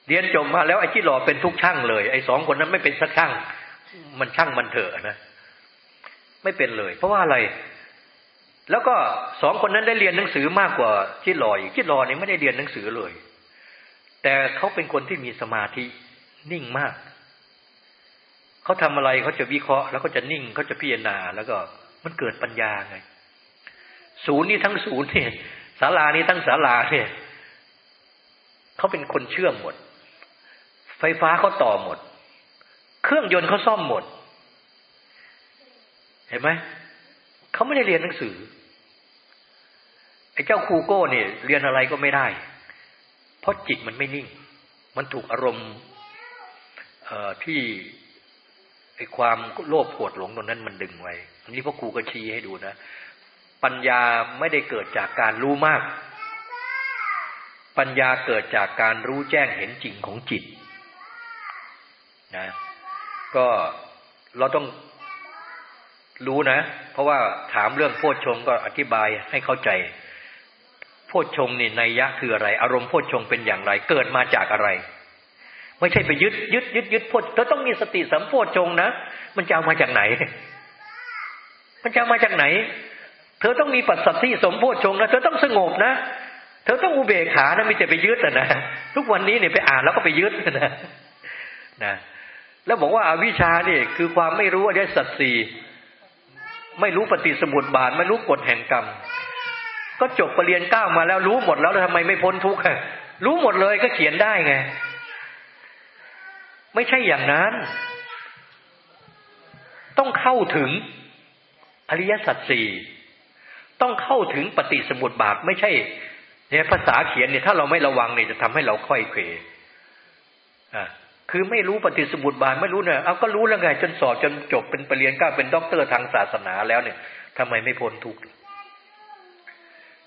B: เรียนจบมาแล้วไอ้ที่หล่อเป็นทุกช่างเลย ไอ้สองคนนั้นไม่เป็นสักช่าง มันช่างมันเถอะนะ ไม่เป็นเลย เพราะว่าอะไร แล้วก็สองคนนั้นได้เรียนหนังสือมากกว่าที่หล่ออีกที่หล่อนี่ไม่ได้เรียนหนังสือเลย แต่เขาเป็นคนที่มีสมาธินิ่งมากเขาทำอะไรเขาจะวิเคราะห์ แล้วก็จะนิ่งเขาจะพิจารณา แล้วก็มันเกิดปัญญาไง ศูนย์นี่ทั้งศูนย์เนี่ยศาลานี่ทั้งศาลาเนี่ยเขาเป็นคนเชื่อมหมด ไฟฟ้าเขาต่อหมด เครื่องยนต์เขาซ่อมหมด เห็นไหมเขาไม่ได้เรียนหนังสือไอ้เจ้าคูโก้เนี่ยเรียนอะไรก็ไม่ได้ เพราะจิตมันไม่นิ่ง มันถูกอารมณ์ที่ไอ้ความโลภโกรธหลงตรงนั้นมันดึงไว้อันนี้พ่อครูก็ชี้ให้ดูนะ ปัญญาไม่ได้เกิดจากการรู้มาก ปัญญาเกิดจากการรู้แจ้งเห็นจริงของจิตนะก็เราต้องรู้นะ เพราะว่าถามเรื่องโพชฌงก็อธิบายให้เข้าใจ โพชฌงนี่ในยะคืออะไร อารมณ์โพชฌงเป็นอย่างไร เกิดมาจากอะไร ไม่ใช่ไปยึดยึดยึดยึดพดเธอต้องมีสติสัมโพชงนะ มันจะเอามาจากไหน มันจะเอามาจากไหน เธอต้องมีปัสสัตทธิสมโพชงนะเธอต้องสงบนะเธอต้องอุเบกขานะไม่จะไปยึดนะทุกวันนี้เนี่ยไปอ่านแล้วก็ไปยึดนะนะแล้วบอกว่าอาวิชาเนี่ยคือความไม่รู้อริยสัจสี่ไม่รู้ปฏิสมุติบาทไม่รู้กฎแห่งกรรม ก็จบปรริญญาเก้ามาแล้วรู้หมดแล้วทำไมไม่พ้นทุกข์รู้หมดเลยก็เขียนได้ไง ไม่ใช่อย่างนั้น ต้องเข้าถึงอริยสัจสี่ ต้องเข้าถึงปฏิสมุติบาทไม่ใช่เนี่ยภาษาเขียนเนี่ยถ้าเราไม่ระวังเนี่ยจะทำให้เราค่อยเควอ่าคือไม่รู้ปฏิสมุติบาทไม่รู้เนี่ยเอาก็รู้แล้วไง จนสอบจนจบเป็นปรริญญาเก้าเป็นด็อกเตอร์ทางศาสนาแล้วเนี่ยทำไมไม่พ้นทุกข์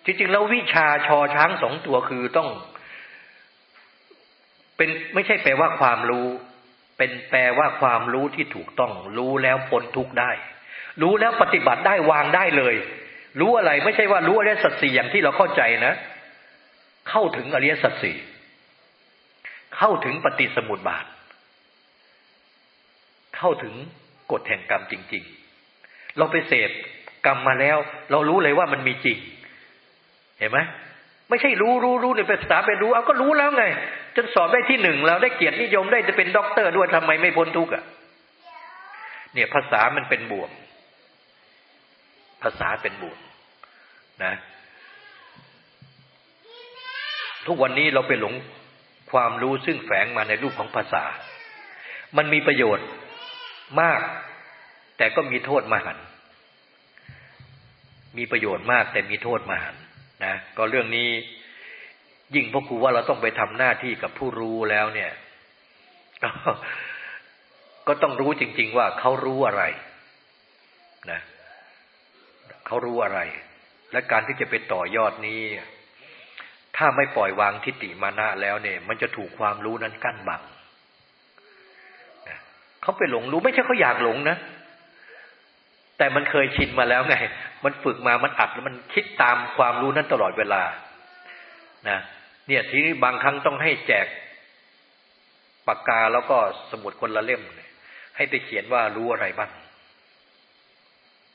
B: จริงๆแล้ววิชาชอช้างสองตัวคือต้อง เป็นไม่ใช่แปลว่าความรู้ เป็นแปลว่าความรู้ที่ถูกต้อง รู้แล้วพ้นทุกข์ได้ รู้แล้วปฏิบัติได้วางได้เลย รู้อะไรไม่ใช่ว่ารู้อะไรสัตสีอย่างที่เราเข้าใจนะ เข้าถึงอริยสัจสี่เข้าถึงปฏิสมุติบาท เข้าถึงกฎแห่งกรรมจริง ๆ เราไปเสพกรรมมาแล้ว เรารู้เลยว่ามันมีจริง เห็นไหมไม่ใช่รู้รู้รู้ในภาษาไปรู้เอาก็รู้แล้วไง จนสอบได้ที่หนึ่งแล้วได้เกียรตินิยมได้จะเป็นด็อกเตอร์ด้วยทำไมไม่พ้นทุกข์อะเนี่ยภาษามันเป็นบ่วกภาษาเป็นบวก นะ ทุกวันนี้เราไปหลงความรู้ซึ่งแฝงมาในรูปของภาษา มันมีประโยชน์มาก แต่ก็มีโทษมหัน มีประโยชน์มากแต่มีโทษมหันนะ ก็เรื่องนี้ยิ่งพ่อครูว่าเราต้องไปทำหน้าที่กับผู้รู้แล้วเนี่ย ก็ต้องรู้จริง ๆ ว่าเขารู้อะไร นะเขารู้อะไร และการที่จะไปต่อยอดนี้ ถ้าไม่ปล่อยวางทิฏฐิมานะแล้วเนี่ย มันจะถูกความรู้นั้นกั้นบังเขาไปหลงรู้ไม่ใช่เขาอยากหลงนะแต่มันเคยชินมาแล้วไง มันฝึกมามันอัดแล้วมันคิดตามความรู้นั้นตลอดเวลา นะ เนี่ย ทีนี้บางครั้งต้องให้แจกปากกาแล้วก็สมุดคนละเล่ม ให้ไปเขียนว่ารู้อะไรบ้าง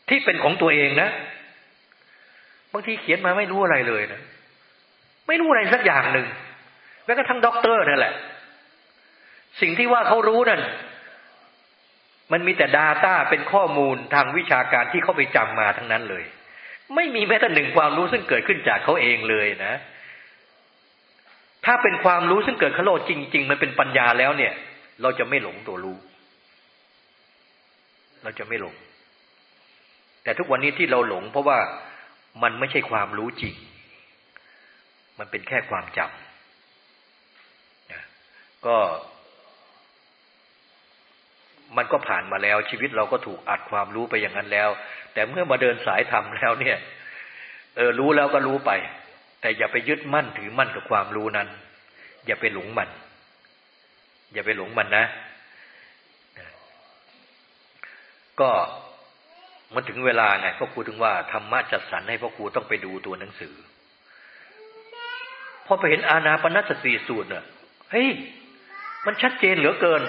B: ที่เป็นของตัวเองนะ บางทีเขียนมาไม่รู้อะไรเลยนะไม่รู้อะไรสักอย่างหนึ่งแม้กระทั่งด็อกเตอร์นั่นแหละ สิ่งที่ว่าเขารู้นั่น มันมีแต่ Data เป็นข้อมูลทางวิชาการที่เขาไปจำมาทั้งนั้นเลย ไม่มีแม้แต่หนึ่งความรู้ซึ่งเกิดขึ้นจากเขาเองเลยนะ ถ้าเป็นความรู้ซึ่งเกิดขโลดจริง ๆ มันเป็นปัญญาแล้วเนี่ย เราจะไม่หลงตัวรู้ เราจะไม่หลง แต่ทุกวันนี้ที่เราหลงเพราะว่า มันไม่ใช่ความรู้จริง มันเป็นแค่ความจำก็มันก็ผ่านมาแล้ว ชีวิตเราก็ถูกอัดความรู้ไปอย่างนั้นแล้ว แต่เมื่อมาเดินสายธรรมแล้วเนี่ย เออรู้แล้วก็รู้ไป แต่อย่าไปยึดมั่นถือมั่นกับความรู้นั้น อย่าไปหลงมัน อย่าไปหลงมันนะ ก็ มันถึงเวลาไงพ่อครูถึงว่าธรรมะจัดสรรให้พ่อครูต้องไปดูตัวหนังสือ พอไปเห็นอาณาปณสติสูตรเน่ะเฮ้ยมันชัดเจนเหลือเกิน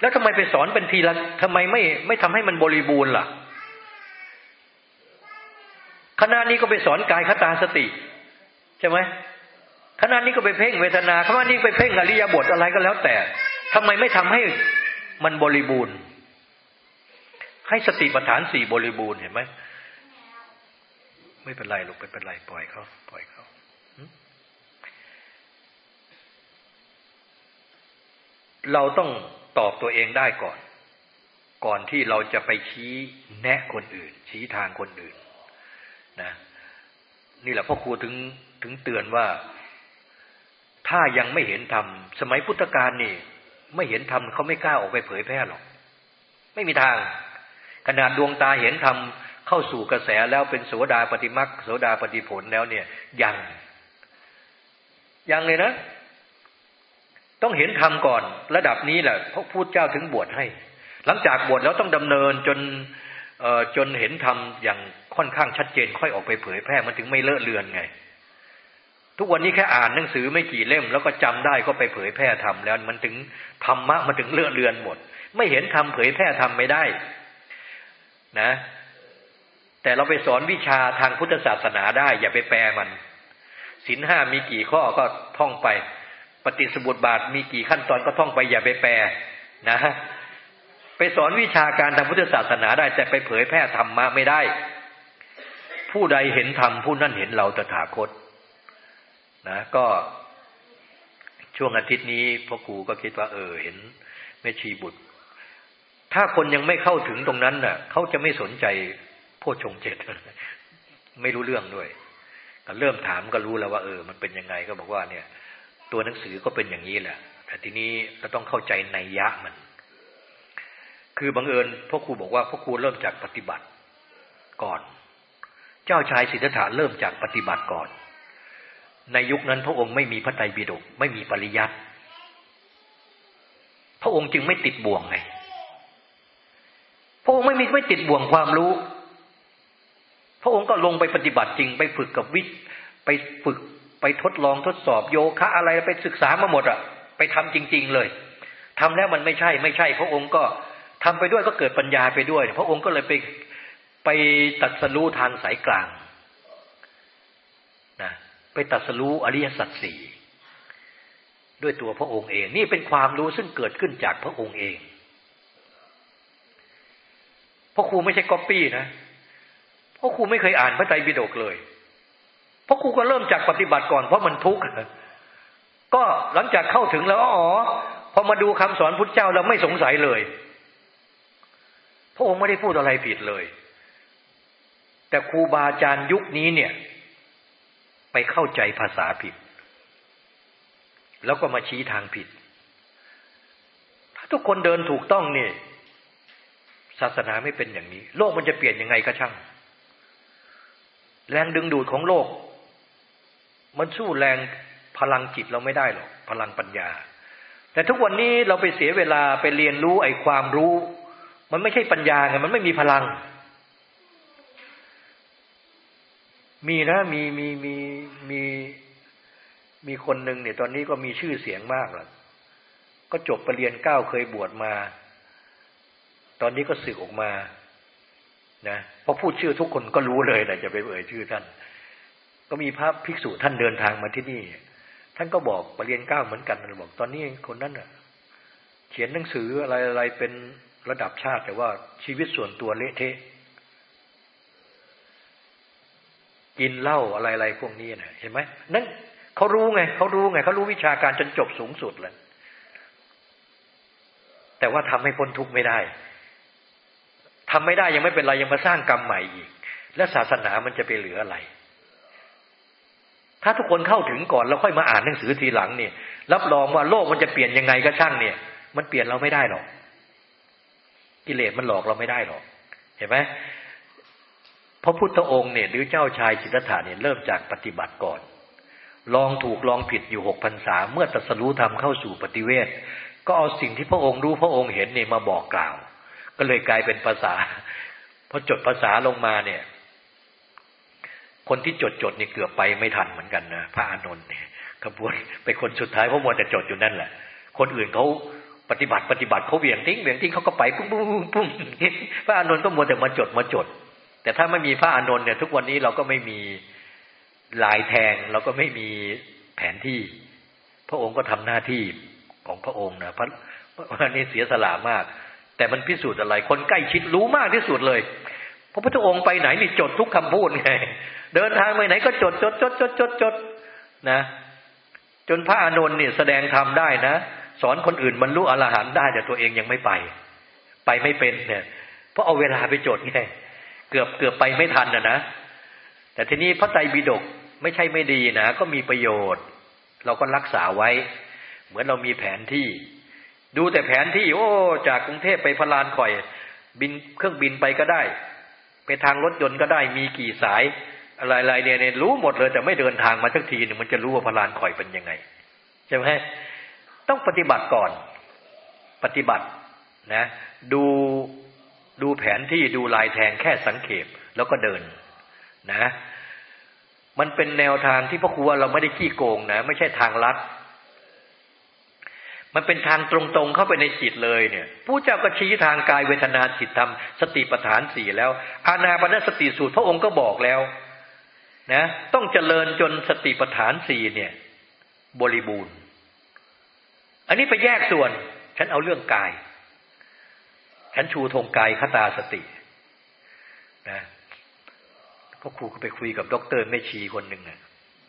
B: แล้วทำไมไปสอนเป็นทีละทำไมไม่ไม่ทำให้มันบริบูรณ์ล่ะคณะนี้ก็ไปสอนกายคตาสติใช่ไหมคณะนี้ก็ไปเพ่งเวทนาคณะนี้ไปเพ่งอริยบทอะไรก็แล้วแต่ทำไมไม่ทำให้มันบริบูรณ์ ให้สติปัฏฐานสี่บริบูรณ์เห็นไหมไม่เป็นไรลูกไม่เป็นไรปล่อยเขาปล่อยเขาเราต้องตอบตัวเองได้ก่อน ก่อนที่เราจะไปชี้แนะคนอื่น ชี้ทางคนอื่น นะ นี่แหละพ่อครูถึงถึงเตือนว่า ถ้ายังไม่เห็นธรรมสมัยพุทธกาลนี่ ไม่เห็นธรรมเขาไม่กล้าออกไปเผยแพร่หรอก ไม่มีทาง ขนาดดวงตาเห็นธรรมเข้าสู่กระแสแล้วเป็นโสดาปฏิมักโสดาปฏิผลแล้วเนี่ย ยัง ยังเลยนะ ต้องเห็นธรรมก่อน ระดับนี้แหละพระพุทธเจ้าถึงบวชให้ หลังจากบวชแล้วต้องดำเนินจนจนเห็นธรรมอย่างค่อนข้างชัดเจน ค่อยออกไปเผยแพร่มันถึงไม่เลอะเลือนไง ทุกวันนี้แค่อ่านหนังสือไม่กี่เล่ม แล้วก็จำได้ก็ไปเผยแพร่ธรรมแล้ว มันถึงธรรมะมันถึงเลอะเลือนหมด ไม่เห็นธรรมเผยแพร่ธรรมไม่ได้ นะ แต่เราไปสอนวิชาทางพุทธศาสนาได้ อย่าไปแปลมันศีลห้ามีกี่ข้อก็ท่องไป ปฏิสมุติบาทมีกี่ขั้นตอนก็ท่องไป อย่าไปแปลนะ ไปสอนวิชาการทางพุทธศาสนาได้ แต่ไปเผยแพร่ธรรมะไม่ได้ ผู้ใดเห็นธรรมผู้นั้นเห็นเราตถาคต นะก็ช่วงอาทิตย์นี้พ่อครูก็คิดว่า เออ เห็นแม่ชีบุตร ถ้าคนยังไม่เข้าถึงตรงนั้นน่ะเขาจะไม่สนใจโพชงเจ็ดไม่รู้เรื่องด้วยก็เริ่มถามก็รู้แล้วว่า เออ มันเป็นยังไงก็บอกว่า เนี่ย ตัวหนังสือก็เป็นอย่างนี้แหละ แต่ทีนี้เราต้องเข้าใจในยะมัน คือบังเอิญพ่อครูบอกว่าพ่อครูเริ่มจากปฏิบัติก่อน เจ้าชายสิทธัตถะเริ่มจากปฏิบัติก่อน ในยุคนั้นพระองค์ไม่มีพระไตรปิฎกไม่มีปริยัติพระองค์จึงไม่ติดบ่วงไง พระองค์ไม่มีไม่ติดบ่วงความรู้ พระองค์ก็ลงไปปฏิบัติจริง ไปฝึกกับวิไปฝึกไปทดลองทดสอบโยคะอะไรไปศึกษามาหมดอะ ไปทำจริง ๆ เลยทำแล้วมันไม่ใช่ ไม่ใช่ พระองค์ก็ทำไปด้วยก็เกิดปัญญาไปด้วย พระองค์ก็เลยไปไปตัดสรู้ทางสายกลางนะไปตัดสรู้อริยสัจสี่ด้วยตัวพระองค์เอง นี่เป็นความรู้ซึ่งเกิดขึ้นจากพระองค์เอง ราะครูไม่ใช่ก๊อปปี้นะเพราะครูไม่เคยอ่านพระไตรปิฎกเลย เพราะครูก็เริ่มจากปฏิบัติก่อนเพราะมันทุกข์ก็หลังจากเข้าถึงแล้วอ๋อพอมาดูคำสอนพุทธเจ้าเราไม่สงสัยเลย พระองค์ไม่ได้พูดอะไรผิดเลย แต่ครูบาอาจารย์ยุคนี้เนี่ย ไปเข้าใจภาษาผิด แล้วก็มาชี้ทางผิด ถ้าทุกคนเดินถูกต้องเนี่ย ศาสนาไม่เป็นอย่างนี้ โลกมันจะเปลี่ยนยังไงก็ช่าง แรงดึงดูดของโลก มันสู้แรงพลังจิตเราไม่ได้หรอกพลังปัญญา แต่ทุกวันนี้เราไปเสียเวลาไปเรียนรู้ไอ้ความรู้ มันไม่ใช่ปัญญาไงมันไม่มีพลัง มีนะมีมีมีมีมีคนหนึ่งเนี่ย ตอนนี้ก็มีชื่อเสียงมากแล้วก็จบปรริญญาเก้าเคยบวชมา ตอนนี้ก็สึกออกมานะพอพูดชื่อทุกคนก็รู้เลยนะจะไปเอ่ยชื่อท่าน ก็มีพระภิกษุท่านเดินทางมาที่นี่ ท่านก็บอกปรริญญาเก้าเหมือนกันบอกตอนนี้คนนั้นอะ เขียนหนังสืออะไรอะไรเป็นระดับชาติ แต่ว่าชีวิตส่วนตัวเละเทะกินเหล้าอะไรอะไรพวกนี้นะเห็นไหมนั่นเขารู้ไงเขารู้ไงเขารู้วิชาการจนจบสูงสุดแล้วแต่ว่าทำให้พ้นทุกข์ไม่ได้ ทำไม่ได้ยังไม่เป็นไรยังมาสร้างกรรมใหม่อีก และศาสนามันจะไปเหลืออะไร ถ้าทุกคนเข้าถึงก่อนแล้วค่อยมาอ่านหนังสือทีหลังเนี่ย รับรองว่าโลกมันจะเปลี่ยนยังไงก็ช่างเนี่ย มันเปลี่ยนเราไม่ได้หรอกกิเลสมันหลอกเราไม่ได้หรอก เห็นไหมพระพุทธองค์เนี่ยหรือเจ้าชายจิตตถาเนี่ยเริ่มจากปฏิบัติก่อน ลองถูกลองผิดอยู่หกพรรษา เมื่อตรัสรู้ธรรมเข้าสู่ปฏิเวทก็เอาสิ่งที่พระองค์รู้พระองค์เห็นเนี่ยมาบอกกล่าว ก็เลยกลายเป็นภาษาพอจดภาษาลงมาเนี่ย คนที่จดจดนี่เกือบไปไม่ทันเหมือนกันนะพระอานนท์เนี่ยขบวนไปคนสุดท้ายเพราะมัวแต่จดอยู่นั่นแหละ คนอื่นเขาปฏิบัติปฏิบัติเขาเบี่ยงทิ้งเบี่ยงทิ้งเขาก็ไปปุ้งปุ้งปุ้งพระอานนท์ก็มัวแต่มาจดมาจด แต่ถ้าไม่มีพระอานนท์เนี่ย ทุกวันนี้เราก็ไม่มีลายแทงเราก็ไม่มีแผนที่ พระองค์ก็ทำหน้าที่ของพระองค์นะพระวันนี้เสียสละมาก แต่มันพิสูจน์อะไร คนใกล้ชิดรู้มากที่สุดเลยพระพุทธองค์ไปไหนนี่จดทุกคำพูดไงเดินทางไปไหนก็จดจดจดจดจดจดนะ จนพระอานนท์เนี่ยแสดงธรรมได้นะ สอนคนอื่นบรรลุอรหันต์ได้แต่ตัวเองยังไม่ไป ไปไม่เป็นเนี่ย เพราะเอาเวลาไปจดไงเกือบเกือบไปไม่ทันนะนะแต่ทีนี้พระไตรปิฎกไม่ใช่ไม่ดีนะ ก็มีประโยชน์ เราก็รักษาไว้ เหมือนเรามีแผนที่ ดูแต่แผนที่ โอ้ จากกรุงเทพไปพลานข่อย บินเครื่องบินไปก็ได้ ไปทางรถยนต์ก็ได้มีกี่สาย อะไรๆเนี่ยรู้หมดเลย แต่ไม่เดินทางมาสักทีนึงมันจะรู้ว่าพลานข่อยเป็นยังไงใช่ไหมต้องปฏิบัติก่อน ปฏิบัตินะ ดูดูแผนที่ดูลายแทงแค่สังเขปแล้วก็เดินนะ มันเป็นแนวทางที่พ่อครูว่าเราไม่ได้ขี้โกงนะ ไม่ใช่ทางลัด มันเป็นทางตรงๆเข้าไปในจิตเลยเนี่ยผู้เจ้าก็ชี้ทางกายเวทนาจิตธรรมสติปัฏฐานสี่แล้ว อานาปานสติสูตรพระองค์ก็บอกแล้วนะต้องเจริญจนสติปัฏฐานสี่เนี่ย บริบูรณ์ อันนี้ไปแยกส่วน ฉันเอาเรื่องกาย ฉันชูธงกายคตาสตินะพ่อครูก็ไปคุยกับด็อกเตอร์แม่ชีคนหนึ่งนะ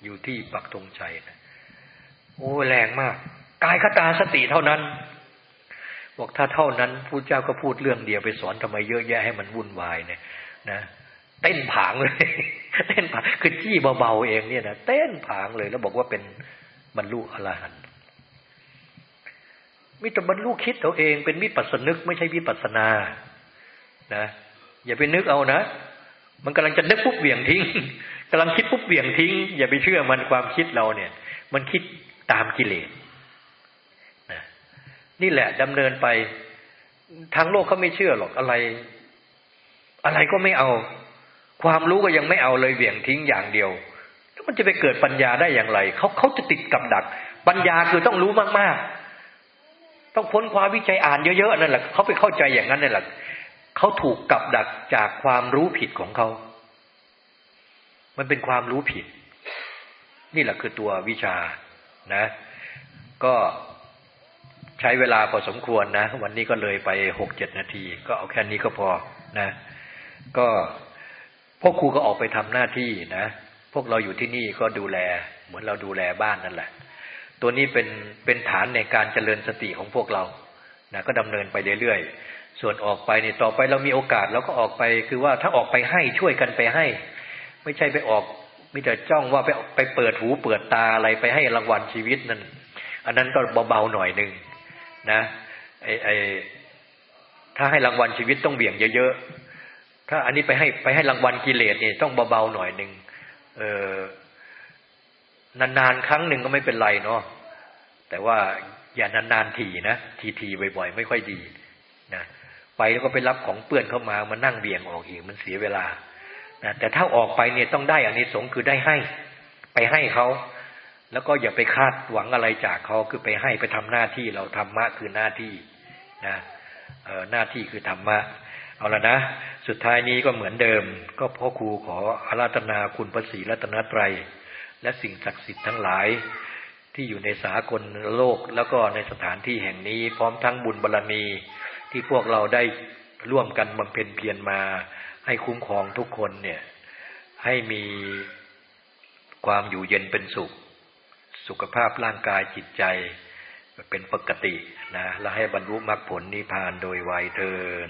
B: อยู่ที่ปักธงชัยนะโอ้แรงมาก กายคตาสติเท่านั้น บอกถ้าเท่านั้นผู้เจ้าก็พูดเรื่องเดียวไปสอนทำไมเยอะแยะให้มันวุ่นวายเนี่ยนะเต้นผางเลยเต้นผางคือจี้เบาๆเองเนี่ยนะเต้นผางเลยแล้วบอกว่าเป็นบรรลุอรหันต์มิตรบรรลุคิดตัวเองเป็นวิปัสสนึกไม่ใช่วิปัสนา นะ อย่าไปนึกเอานะมันกำลังจะนึกปุ๊บเบี่ยงทิ้งกำลังคิดปุ๊บเบี่ยงทิ้ง อย่าไปเชื่อมันความคิดเราเนี่ย มันคิดตามกิเลส นี่แหละดำเนินไป ทางโลกเขาไม่เชื่อหรอกอะไร อะไรก็ไม่เอา ความรู้ก็ยังไม่เอาเลยเหวี่ยงทิ้งอย่างเดียวแล้วมันจะไปเกิดปัญญาได้อย่างไรเขาเขาจะติดกับดัก ปัญญาคือต้องรู้มากๆ ต้องพ้นความวิจัยอ่านเยอะๆนั่นแหละเขาไปเข้าใจอย่างนั้นนั่นแหละเขาถูกกับดักจากความรู้ผิดของเขา มันเป็นความรู้ผิด นี่แหละคือตัววิชานะ ก็ ใช้เวลาพอสมควรนะ วันนี้ก็เลยไปหกเจ็ดนาที ก็เอาแค่นี้ก็พอนะ ก็พวกครูก็ออกไปทำหน้าที่นะ พวกเราอยู่ที่นี่ก็ดูแล เหมือนเราดูแลบ้านนั่นแหละ ตัวนี้เป็นเป็นฐานในการเจริญสติของพวกเรานะก็ดำเนินไปเรื่อยๆ ส่วนออกไปเนี่ยต่อไปเรามีโอกาสเราก็ออกไป คือว่าถ้าออกไปให้ช่วยกันไปให้ ไม่ใช่ไปออกมีแต่จ้องว่าไปไปเปิดหูเปิดตาอะไรไปให้รางวัลชีวิตนั่นอันนั้นก็เบาๆหน่อยหนึ่ง นะไอไอถ้าให้รางวัลชีวิตต้องเบี่ยงเยอะๆ ถ้าอันนี้ไปให้ไปให้รางวัลกิเลสนี่ต้องเบาๆหน่อยหนึ่งเออนานๆครั้งหนึ่งก็ไม่เป็นไรเนาะแต่ว่าอย่านานๆทีนะทีๆบ่อยๆ ไม่ค่อยดีนะไปแล้วก็ไปรับของเปื้อนเข้ามามานั่งเบี่ยงออกอีกมันเสียเวลานะแต่ถ้าออกไปเนี่ยต้องได้อันนี้สงคือได้ให้ ไปให้เขา แล้วก็อย่าไปคาดหวังอะไรจากเขาคือไปให้ไปทำหน้าที่เราธรรมะคือหน้าที่นะเออหน้าที่คือธรรมะเอาละนะ สุดท้ายนี้ก็เหมือนเดิม ก็พ่อครูขออาราธนาคุณพระศรีรัตนตรัย และสิ่งศักดิ์สิทธิ์ทั้งหลาย ที่อยู่ในสากลโลกแล้วก็ในสถานที่แห่งนี้ พร้อมทั้งบุญบารรมีที่พวกเราได้ร่วมกันบำเพ็ญเพียรมา ให้คุ้มครองทุกคนเนี่ย ให้มีความอยู่เย็นเป็นสุข สุขภาพร่างกายจิตใจเป็นปกตินะ และให้บรรลุมรรคผลนิพพานโดยไวยเทิน